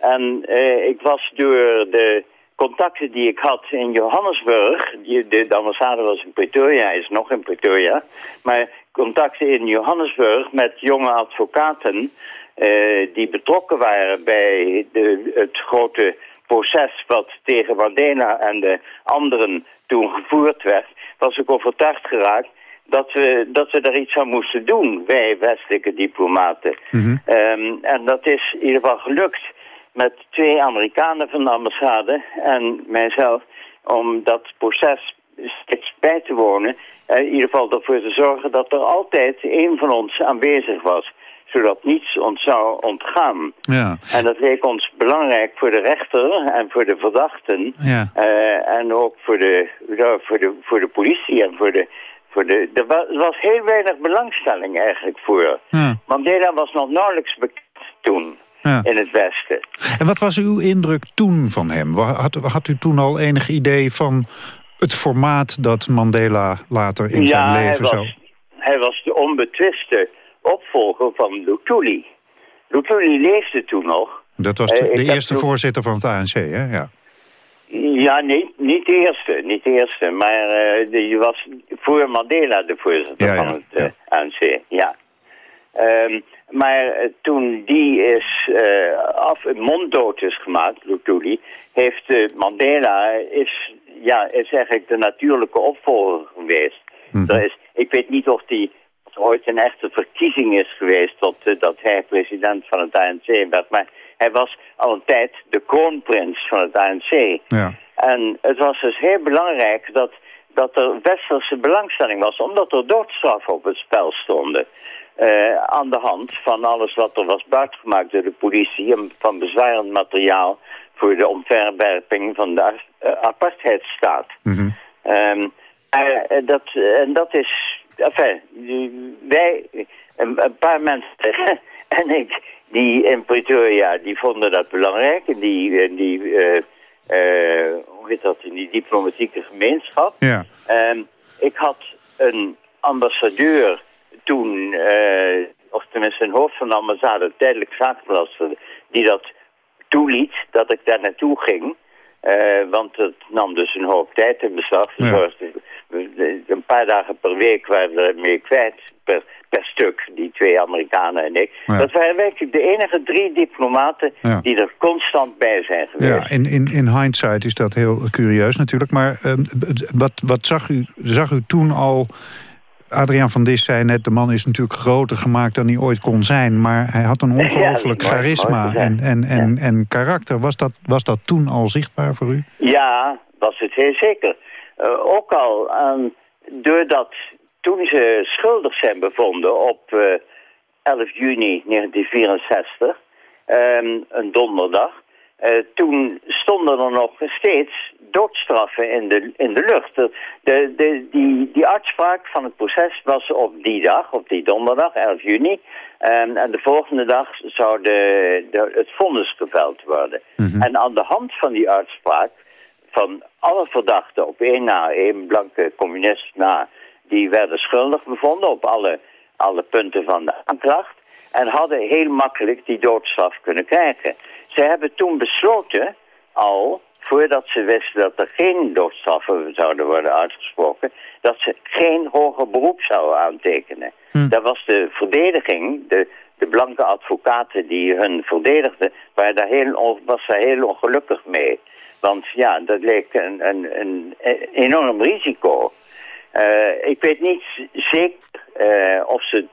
En uh, ik was door de contacten die ik had in Johannesburg, die, de, de ambassade was in Pretoria, is nog in Pretoria, maar contacten in Johannesburg met jonge advocaten uh, die betrokken waren bij de, het grote proces wat tegen Mandela en de anderen toen gevoerd werd, was ik overtuigd geraakt dat we, dat we daar iets aan moesten doen, wij westelijke diplomaten. Mm -hmm. um, en dat is in ieder geval gelukt met twee Amerikanen van de ambassade en mijzelf om dat proces steeds bij te wonen. Uh, in ieder geval ervoor te zorgen dat er altijd een van ons aanwezig was zodat niets ons zou ontgaan. Ja. En dat leek ons belangrijk voor de rechter en voor de verdachten. Ja. Uh, en ook voor de, voor, de, voor de politie en voor de... Voor de er was heel weinig belangstelling eigenlijk voor. Ja. Mandela was nog nauwelijks bekend toen ja. in het Westen. En wat was uw indruk toen van hem? Had, had u toen al enig idee van het formaat dat Mandela later in zijn leven zou... Was, hij was de onbetwiste opvolger van Lutuli. Lutuli leefde toen nog. Dat was de, de eerste voorzitter van het ANC, hè? Ja. Ja, nee, niet de eerste, niet de eerste. Maar uh, je was voor Mandela de voorzitter ja, van ja, het uh, ja. ANC, ja. Um, maar uh, toen die is uh, af, monddood is gemaakt, Lutuli, heeft uh, Mandela is, ja, is eigenlijk de natuurlijke opvolger geweest. Mm -hmm. er is, ik weet niet of die ooit een echte verkiezing is geweest tot dat hij president van het ANC werd. Maar hij was al een tijd de kroonprins van het ANC. Ja. En het was dus heel belangrijk dat, dat er westerse belangstelling was, omdat er doodstraffen op het spel stonden. Uh, aan de hand van alles wat er was buitgemaakt door de politie... en van bezwarend materiaal voor de omverwerping van de uh, apartheidsstaat. Mm um, uh, dat, en dat is... Enfin, wij, een, paar mensen en ik, die in Pretoria, die vonden dat belangrijk. En die, die hoe heet dat, in die diplomatieke gemeenschap. Ja. Um, ik had een ambassadeur toen, uh, of tenminste een hoofd van de ambassade, tijdelijk zaakbelasting, die dat toeliet, dat ik daar naartoe ging. Uh, want het nam dus een hoop tijd in beslag. Ja. een paar dagen per week waren we mee kwijt per, per stuk, die twee Amerikanen en ik. Ja. Dat waren werkelijk de enige drie diplomaten Ja. die er constant bij zijn geweest. Ja, in, in, in hindsight is dat heel curieus natuurlijk. Maar ehm, wat, wat zag, u, zag u toen al... Adriaan van Dis zei net, de man is natuurlijk groter gemaakt dan hij ooit kon zijn. Maar hij had een ongelooflijk charisma en, en, en, en karakter. Was dat, was dat toen al zichtbaar voor u? Ja, was het heel zeker. Eh, ook al ehm, doordat toen ze schuldig zijn bevonden op eh, 11 juni 1964, ehm, een donderdag, eh, toen stonden er nog steeds doodstraffen in de, in de lucht. De, de, die, die uitspraak van het proces was op die dag, op die donderdag, 11 juni. Ehm, en de volgende dag zou de, de, het vonnis geveld worden. En aan de hand van die uitspraak van alle verdachten op één na, één blanke communist na, die werden schuldig bevonden op alle, alle punten van de aanklacht. En hadden heel makkelijk die doodstraf kunnen krijgen. Ze hebben toen besloten, al voordat ze wisten dat er geen doodstraffen zouden worden uitgesproken, dat ze geen hoger beroep zouden aantekenen. Dat was de verdediging, de, de blanke advocaten die hun verdedigden, waren daar heel, was daar heel ongelukkig mee. Want ja, dat leek een, een, een enorm risico. Eh, ik weet niet zeker eh, of ze...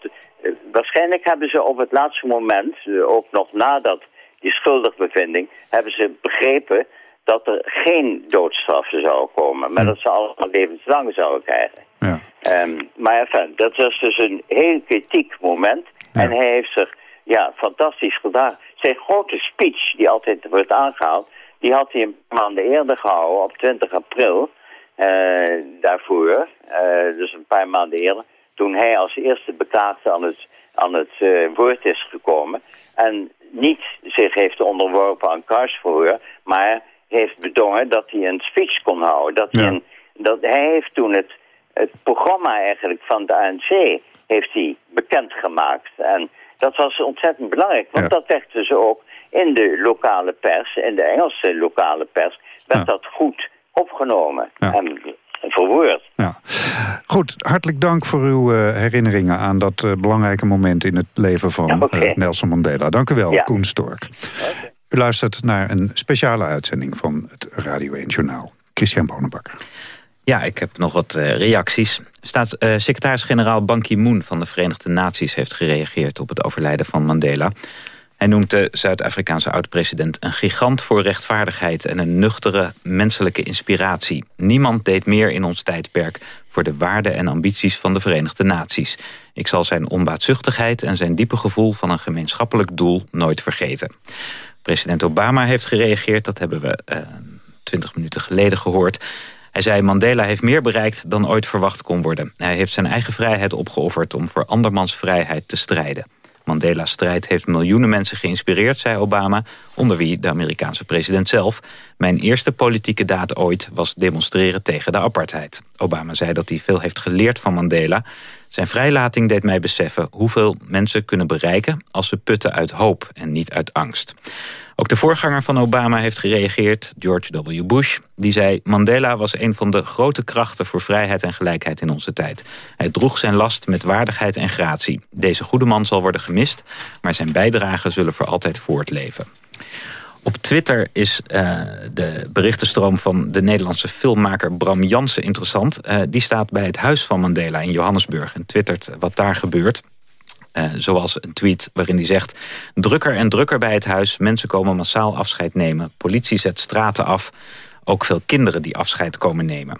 waarschijnlijk hebben ze op het laatste moment, eh, ook nog nadat die schuldigbevinding, hebben ze begrepen dat er geen doodstraffen zou komen. Maar dat ze allemaal levenslang zouden krijgen. Ja. Ehm, maar enfin, dat was dus een heel kritiek moment. En hij heeft zich ja, fantastisch gedaan. Zijn grote speech, die altijd wordt aangehaald... die had hij een paar maanden eerder gehouden, op 20 april... eh, daarvoor, eh, dus een paar maanden eerder... toen hij als eerste beklaagde aan het, aan het eh, woord is gekomen... en niet zich heeft onderworpen aan kaarsverhoor... maar heeft bedongen dat hij een speech kon houden. Dat hij, een, dat hij heeft toen het, het programma eigenlijk van de ANC heeft hij bekendgemaakt. En dat was ontzettend belangrijk, want Ja. dat werd dus ook in de lokale pers, in de Engelse lokale pers, werd Ja. dat goed opgenomen en verwoord. Ja. Goed, hartelijk dank voor uw eh, herinneringen aan dat eh, belangrijke moment in het leven van Ja, eh, Nelson Mandela. Dank u wel, Ja. Koen Stork. U luistert naar een speciale uitzending van het Radio 1 Journaal. Christian Bonenbakker. Ja, ik heb nog wat eh, reacties. Staatssecretaris-generaal Ban Ki-moon van de Verenigde Naties... heeft gereageerd op het overlijden van Mandela. Hij noemt de Zuid-Afrikaanse oud-president een gigant voor rechtvaardigheid... en een nuchtere menselijke inspiratie. Niemand deed meer in ons tijdperk voor de waarden en ambities van de Verenigde Naties. Ik zal zijn onbaatzuchtigheid en zijn diepe gevoel van een gemeenschappelijk doel nooit vergeten. President Obama heeft gereageerd, dat hebben we eh, twintig minuten geleden gehoord. Hij zei Mandela heeft meer bereikt dan ooit verwacht kon worden. Hij heeft zijn eigen vrijheid opgeofferd om voor andermans vrijheid te strijden. Mandela's strijd heeft miljoenen mensen geïnspireerd, zei Obama... onder wie de Amerikaanse president zelf. Mijn eerste politieke daad ooit was demonstreren tegen de apartheid. Obama zei dat hij veel heeft geleerd van Mandela. Zijn vrijlating deed mij beseffen hoeveel mensen kunnen bereiken... als ze putten uit hoop en niet uit angst. Ook de voorganger van Obama heeft gereageerd, George W. Bush. Die zei, Mandela was een van de grote krachten voor vrijheid en gelijkheid in onze tijd. Hij droeg zijn last met waardigheid en gratie. Deze goede man zal worden gemist, maar zijn bijdragen zullen voor altijd voortleven. Op Twitter is uh, de berichtenstroom van de Nederlandse filmmaker Bram Jansen interessant. Uh, die staat bij het huis van Mandela in Johannesburg en twittert wat daar gebeurt. Uh, zoals een tweet waarin hij zegt... drukker en drukker bij het huis, mensen komen massaal afscheid nemen. Politie zet straten af, ook veel kinderen die afscheid komen nemen.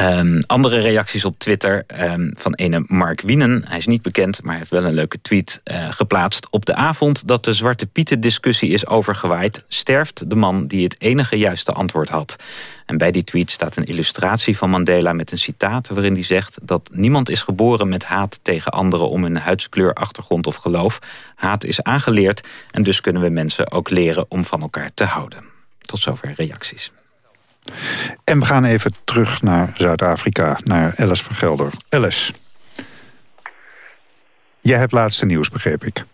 Um, andere reacties op Twitter um, van ene Mark Wienen. Hij is niet bekend, maar heeft wel een leuke tweet uh, geplaatst. Op de avond dat de Zwarte Pieten discussie is overgewaaid... sterft de man die het enige juiste antwoord had. En bij die tweet staat een illustratie van Mandela met een citaat... waarin hij zegt dat niemand is geboren met haat tegen anderen... om hun huidskleur, achtergrond of geloof. Haat is aangeleerd en dus kunnen we mensen ook leren om van elkaar te houden. Tot zover reacties. En we gaan even terug naar Zuid-Afrika, naar Alice van Gelder. Alice, jij hebt laatste nieuws, begreep ik.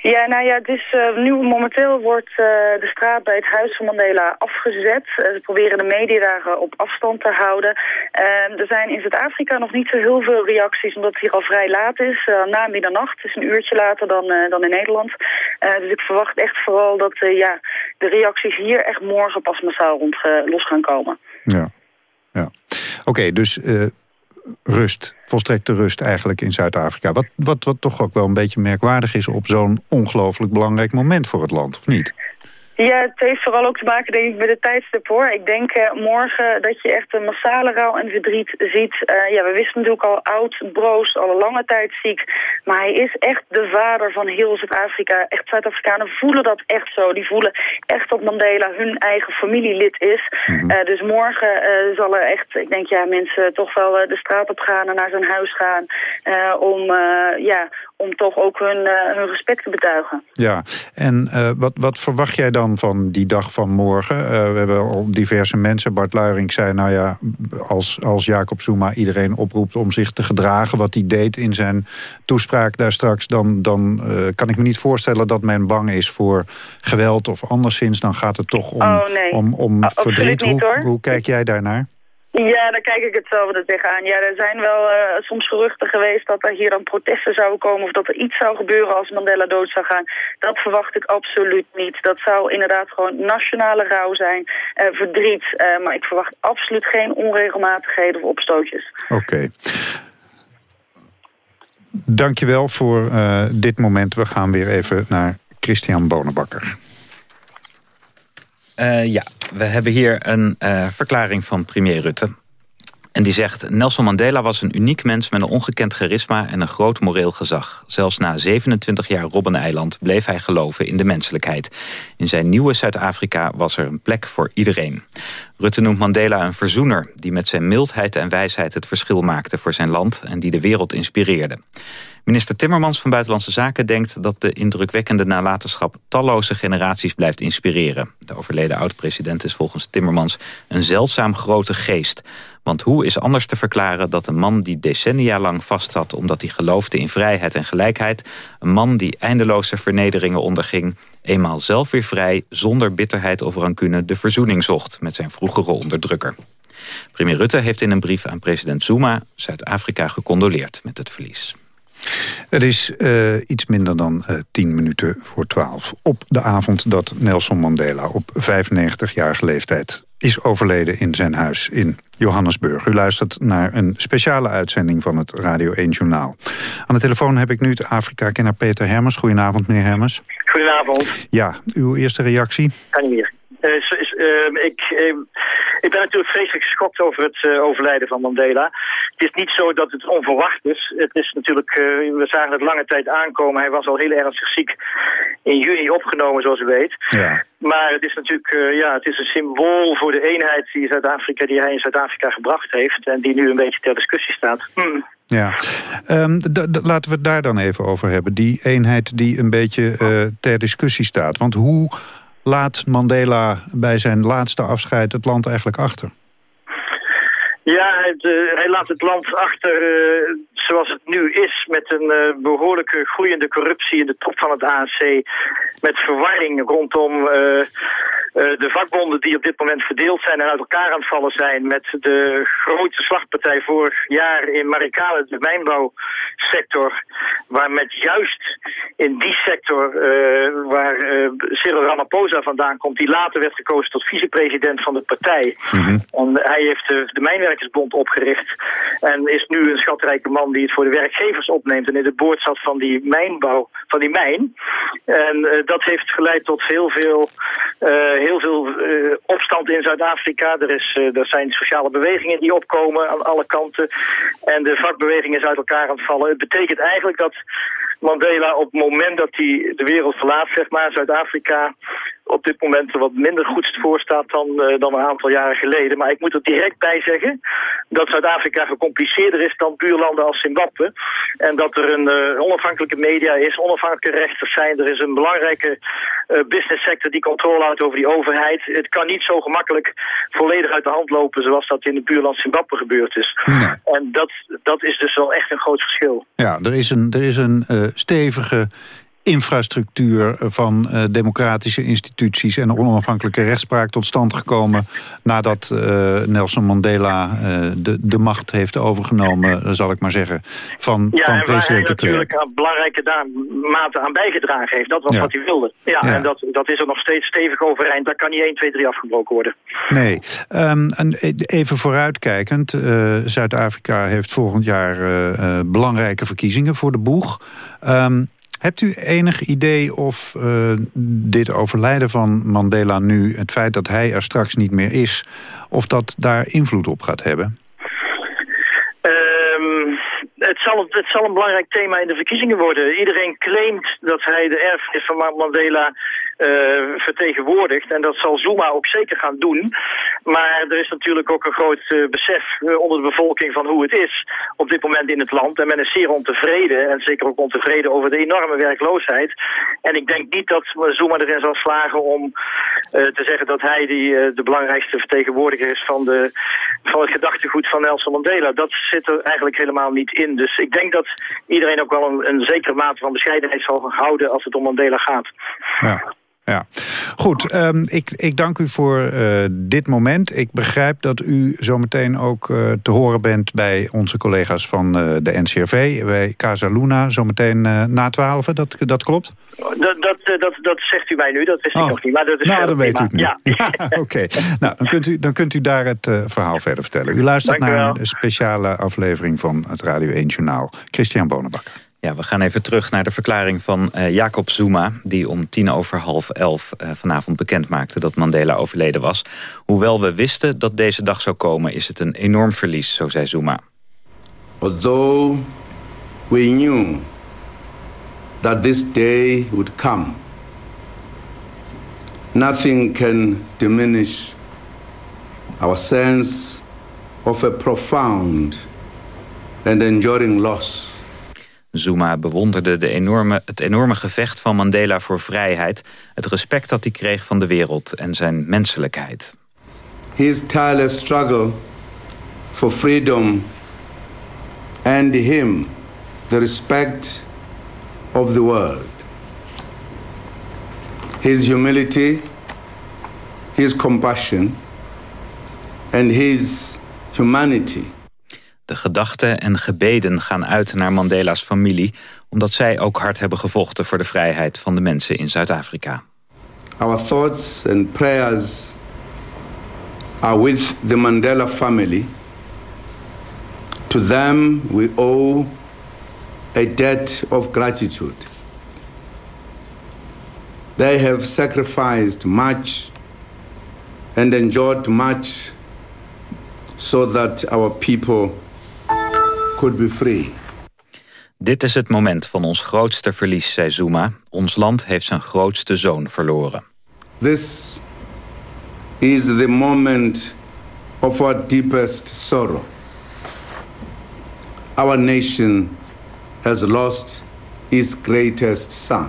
Ja, nou ja, het is, uh, nu momenteel wordt uh, de straat bij het huis van Mandela afgezet. Uh, ze proberen de mediadagen op afstand te houden. er zijn in Zuid-Afrika nog niet zo heel veel reacties, omdat het hier al vrij laat is. na middernacht, het is een uurtje later dan, dan in Nederland. dus ik verwacht echt vooral dat ja, de reacties hier echt morgen pas massaal rond los gaan komen. Ja, ja. Oké, dus rust, volstrekte rust eigenlijk in Zuid-Afrika. Wat, wat, wat toch ook wel een beetje merkwaardig is op zo'n ongelooflijk belangrijk moment voor het land, of niet? Ja, het heeft vooral ook te maken denk ik met de tijdstip hoor. Ik denk uh, morgen dat je echt een massale rouw en verdriet ziet. Uh, ja, we wisten natuurlijk al oud, broos, al een lange tijd ziek. Maar hij is echt de vader van heel Zuid-Afrika. Echt Zuid-Afrikanen voelen dat echt zo. Die voelen echt dat Mandela hun eigen familielid is. Mm uh, dus morgen zal er echt, ik denk ja, mensen toch wel de straat op gaan en naar zijn huis gaan. om, ja, om toch ook hun, hun respect te betuigen. Ja, en wat, wat verwacht jij dan van die dag van morgen. Uh, we hebben al diverse mensen. Bart Luiring zei, nou ja, als, als Jacob Zuma iedereen oproept om zich te gedragen... wat hij deed in zijn toespraak daar straks... dan, dan kan ik me niet voorstellen dat men bang is voor geweld of anderszins. Dan gaat het toch om, oh, nee. om, om verdriet. Niet, hoe, hoe kijk jij daarnaar? Ja, daar kijk ik hetzelfde tegenaan. Ja, er zijn wel uh, soms geruchten geweest dat er hier dan protesten zouden komen... of dat er iets zou gebeuren als Mandela dood zou gaan. Dat verwacht ik absoluut niet. Dat zou inderdaad gewoon nationale rouw zijn, uh, verdriet. Uh, maar ik verwacht absoluut geen onregelmatigheden of opstootjes. Oké. Okay. Dankjewel voor dit moment. We gaan weer even naar Christian Bonenbakker. Uh, ja, we hebben hier een uh, verklaring van premier Rutte. En die zegt, Nelson Mandela was een uniek mens met een ongekend charisma en een groot moreel gezag. Zelfs na 27 jaar Robben-eiland bleef hij geloven in de menselijkheid. In zijn nieuwe Zuid-Afrika was er een plek voor iedereen. Rutte noemt Mandela een verzoener die met zijn mildheid en wijsheid het verschil maakte voor zijn land en die de wereld inspireerde. Minister Timmermans van Buitenlandse Zaken denkt dat de indrukwekkende nalatenschap talloze generaties blijft inspireren. De overleden oud-president is volgens Timmermans een zeldzaam grote geest. Want hoe is anders te verklaren dat een man die decennia lang vastzat... omdat hij geloofde in vrijheid en gelijkheid... een man die eindeloze vernederingen onderging... eenmaal zelf weer vrij, zonder bitterheid of rancune... de verzoening zocht met zijn vroegere onderdrukker. Premier Rutte heeft in een brief aan president Zuma... Zuid-Afrika gecondoleerd met het verlies. Het is uh, iets minder dan uh, tien minuten voor twaalf. Op de avond dat Nelson Mandela op 95-jarige leeftijd is overleden in zijn huis in Johannesburg. U luistert naar een speciale uitzending van het Radio 1 Journaal. Aan de telefoon heb ik nu de Afrika-kenner Peter Hermers. Goedenavond, meneer Hermers. Goedenavond. Ja, uw eerste reactie? Kan niet meer. Uh, uh, ik, uh, ik ben natuurlijk vreselijk geschokt over het uh, overlijden van Mandela. Het is niet zo dat het onverwacht is. Het is natuurlijk, we zagen het lange tijd aankomen. Hij was al heel ernstig ziek in juni opgenomen, zoals u weet. Ja. Maar het is natuurlijk, ja, het is een symbool voor de eenheid die, Zuid-Afrika, die hij in Zuid-Afrika gebracht heeft. En die nu een beetje ter discussie staat. Hm. Ja, um, laten we het daar dan even over hebben. Die eenheid die een beetje ter discussie staat. Want hoe laat Mandela bij zijn laatste afscheid het land eigenlijk achter? Ja, het, uh, hij laat het land achter uh, zoals het nu is... met een uh, behoorlijke groeiende corruptie in de top van het ANC... met verwarring rondom de vakbonden die op dit moment verdeeld zijn en uit elkaar aan het vallen zijn met de grote slagpartij vorig jaar in Marikale, de mijnbouwsector, waar met juist in die sector waar Cyril Ramaphosa vandaan komt, die later werd gekozen tot vicepresident van de partij. Mhm. En hij heeft de, de Mijnwerkersbond opgericht en is nu een schatrijke man die het voor de werkgevers opneemt en in het boord zat van die mijnbouw, van die mijn. En dat heeft geleid tot heel veel, uh, heel veel uh, opstand in Zuid-Afrika. Er, uh, er zijn sociale bewegingen die opkomen aan alle kanten. En de vakbeweging is uit elkaar aan het vallen. Het betekent eigenlijk dat Mandela op het moment dat hij de wereld verlaat, zeg maar, Zuid-Afrika op dit moment wat minder goed voor staat dan, uh, dan een aantal jaren geleden. Maar ik moet er direct bij zeggen dat Zuid-Afrika gecompliceerder is dan buurlanden als Zimbabwe. En dat er een uh, onafhankelijke media is, onafhankelijke rechters zijn. Er is een belangrijke uh, business sector die controle houdt over die overheid. Het kan niet zo gemakkelijk volledig uit de hand lopen zoals dat in het buurland Zimbabwe gebeurd is. Nee. En dat, dat is dus wel echt een groot verschil. Ja, er is een, er is een stevige infrastructuur van uh, democratische instituties... en onafhankelijke rechtspraak tot stand gekomen... nadat uh, Nelson Mandela uh, de, de macht heeft overgenomen, zal ik maar zeggen... van, ja, van president de natuurlijk een belangrijke mate aan bijgedragen heeft. Dat was ja. wat hij wilde. Ja, ja, en dat, dat is er nog steeds stevig overeind. Dat kan niet 1, 2, 3 afgebroken worden. Nee. Um, en even vooruitkijkend. Zuid-Afrika heeft volgend jaar belangrijke verkiezingen voor de boeg... Um, Hebt u enig idee of uh, dit overlijden van Mandela nu... het feit dat hij er straks niet meer is... of dat daar invloed op gaat hebben? Um, het, zal, het zal een belangrijk thema in de verkiezingen worden. Iedereen claimt dat hij de erfenis van Mandela vertegenwoordigt. En dat zal Zuma ook zeker gaan doen. Maar er is natuurlijk ook een groot uh, besef uh, onder de bevolking van hoe het is op dit moment in het land. En men is zeer ontevreden en zeker ook ontevreden over de enorme werkloosheid. En ik denk niet dat Zuma erin zal slagen om te zeggen dat hij die, de belangrijkste vertegenwoordiger is van, de, van het gedachtegoed van Nelson Mandela. Dat zit er eigenlijk helemaal niet in. Dus ik denk dat iedereen ook wel een, een zekere mate van bescheidenheid zal houden als het om Mandela gaat. Ja. Ja, goed. Um, ik, ik dank u voor uh, dit moment. Ik begrijp dat u zometeen ook uh, te horen bent bij onze collega's van uh, de NCRV, bij Casa Luna, zometeen na twaalf. Dat, dat klopt? Dat, dat, dat, dat zegt u mij nu, dat wist oh. ik nog niet. Maar dat is nou, dat weet u nu. Ja, ja oké. Okay. nou, dan kunt, u, dan kunt u daar het verhaal verder vertellen. U luistert dank naar een speciale aflevering van het Radio 1 Journaal. Christian Bonenbak. Ja, we gaan even terug naar de verklaring van uh, Jacob Zuma... die om tien over half elf uh, vanavond bekend maakte dat Mandela overleden was. Hoewel we wisten dat deze dag zou komen... is het een enorm verlies, zo zei Zuma. Although we knew that this day would come... nothing can diminish our sense of a profound and enduring loss... Zuma bewonderde de enorme, het enorme gevecht van Mandela voor vrijheid... het respect dat hij kreeg van de wereld en zijn menselijkheid. His tireless struggle for freedom and him the respect of the world. His humility, his compassion and his humanity de gedachten en gebeden gaan uit naar Mandela's familie... omdat zij ook hard hebben gevochten voor de vrijheid van de mensen in Zuid-Afrika. Our thoughts and prayers are with the Mandela family. To them we owe a debt of gratitude. They have sacrificed much and endured much so that our people could be free. Dit is het moment van ons grootste verlies, zei Zuma. Ons land heeft zijn grootste zoon verloren. This is the moment of our deepest sorrow. Our nation has lost its greatest son.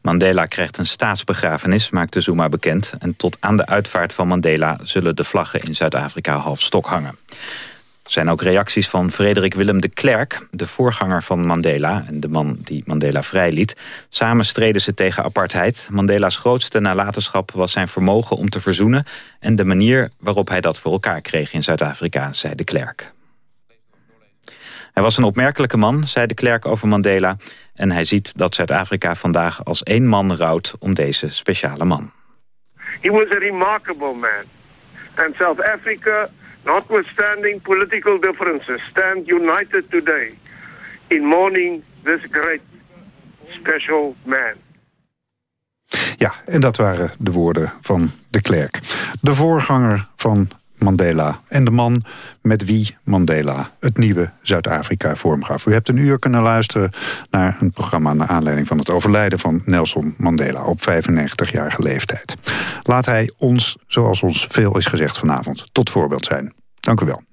Mandela krijgt een staatsbegrafenis, maakte Zuma bekend. En tot aan de uitvaart van Mandela zullen de vlaggen in Zuid-Afrika half stok hangen. Zijn ook reacties van Frederik Willem de Klerk... de voorganger van Mandela en de man die Mandela vrijliet. Samen streden ze tegen apartheid. Mandela's grootste nalatenschap was zijn vermogen om te verzoenen... en de manier waarop hij dat voor elkaar kreeg in Zuid-Afrika, zei de Klerk. Hij was een opmerkelijke man, zei de Klerk over Mandela... en hij ziet dat Zuid-Afrika vandaag als één man rouwt om deze speciale man. He was a remarkable man. And South Africa notwithstanding political differences, stand united today in mourning this great special man. Ja, en dat waren de woorden van de Klerk. De voorganger van Mandela en de man met wie Mandela het nieuwe Zuid-Afrika vormgaf. U hebt een uur kunnen luisteren naar een programma... naar aanleiding van het overlijden van Nelson Mandela... op 95-jarige leeftijd. Laat hij ons, zoals ons veel is gezegd vanavond, tot voorbeeld zijn. Dank u wel.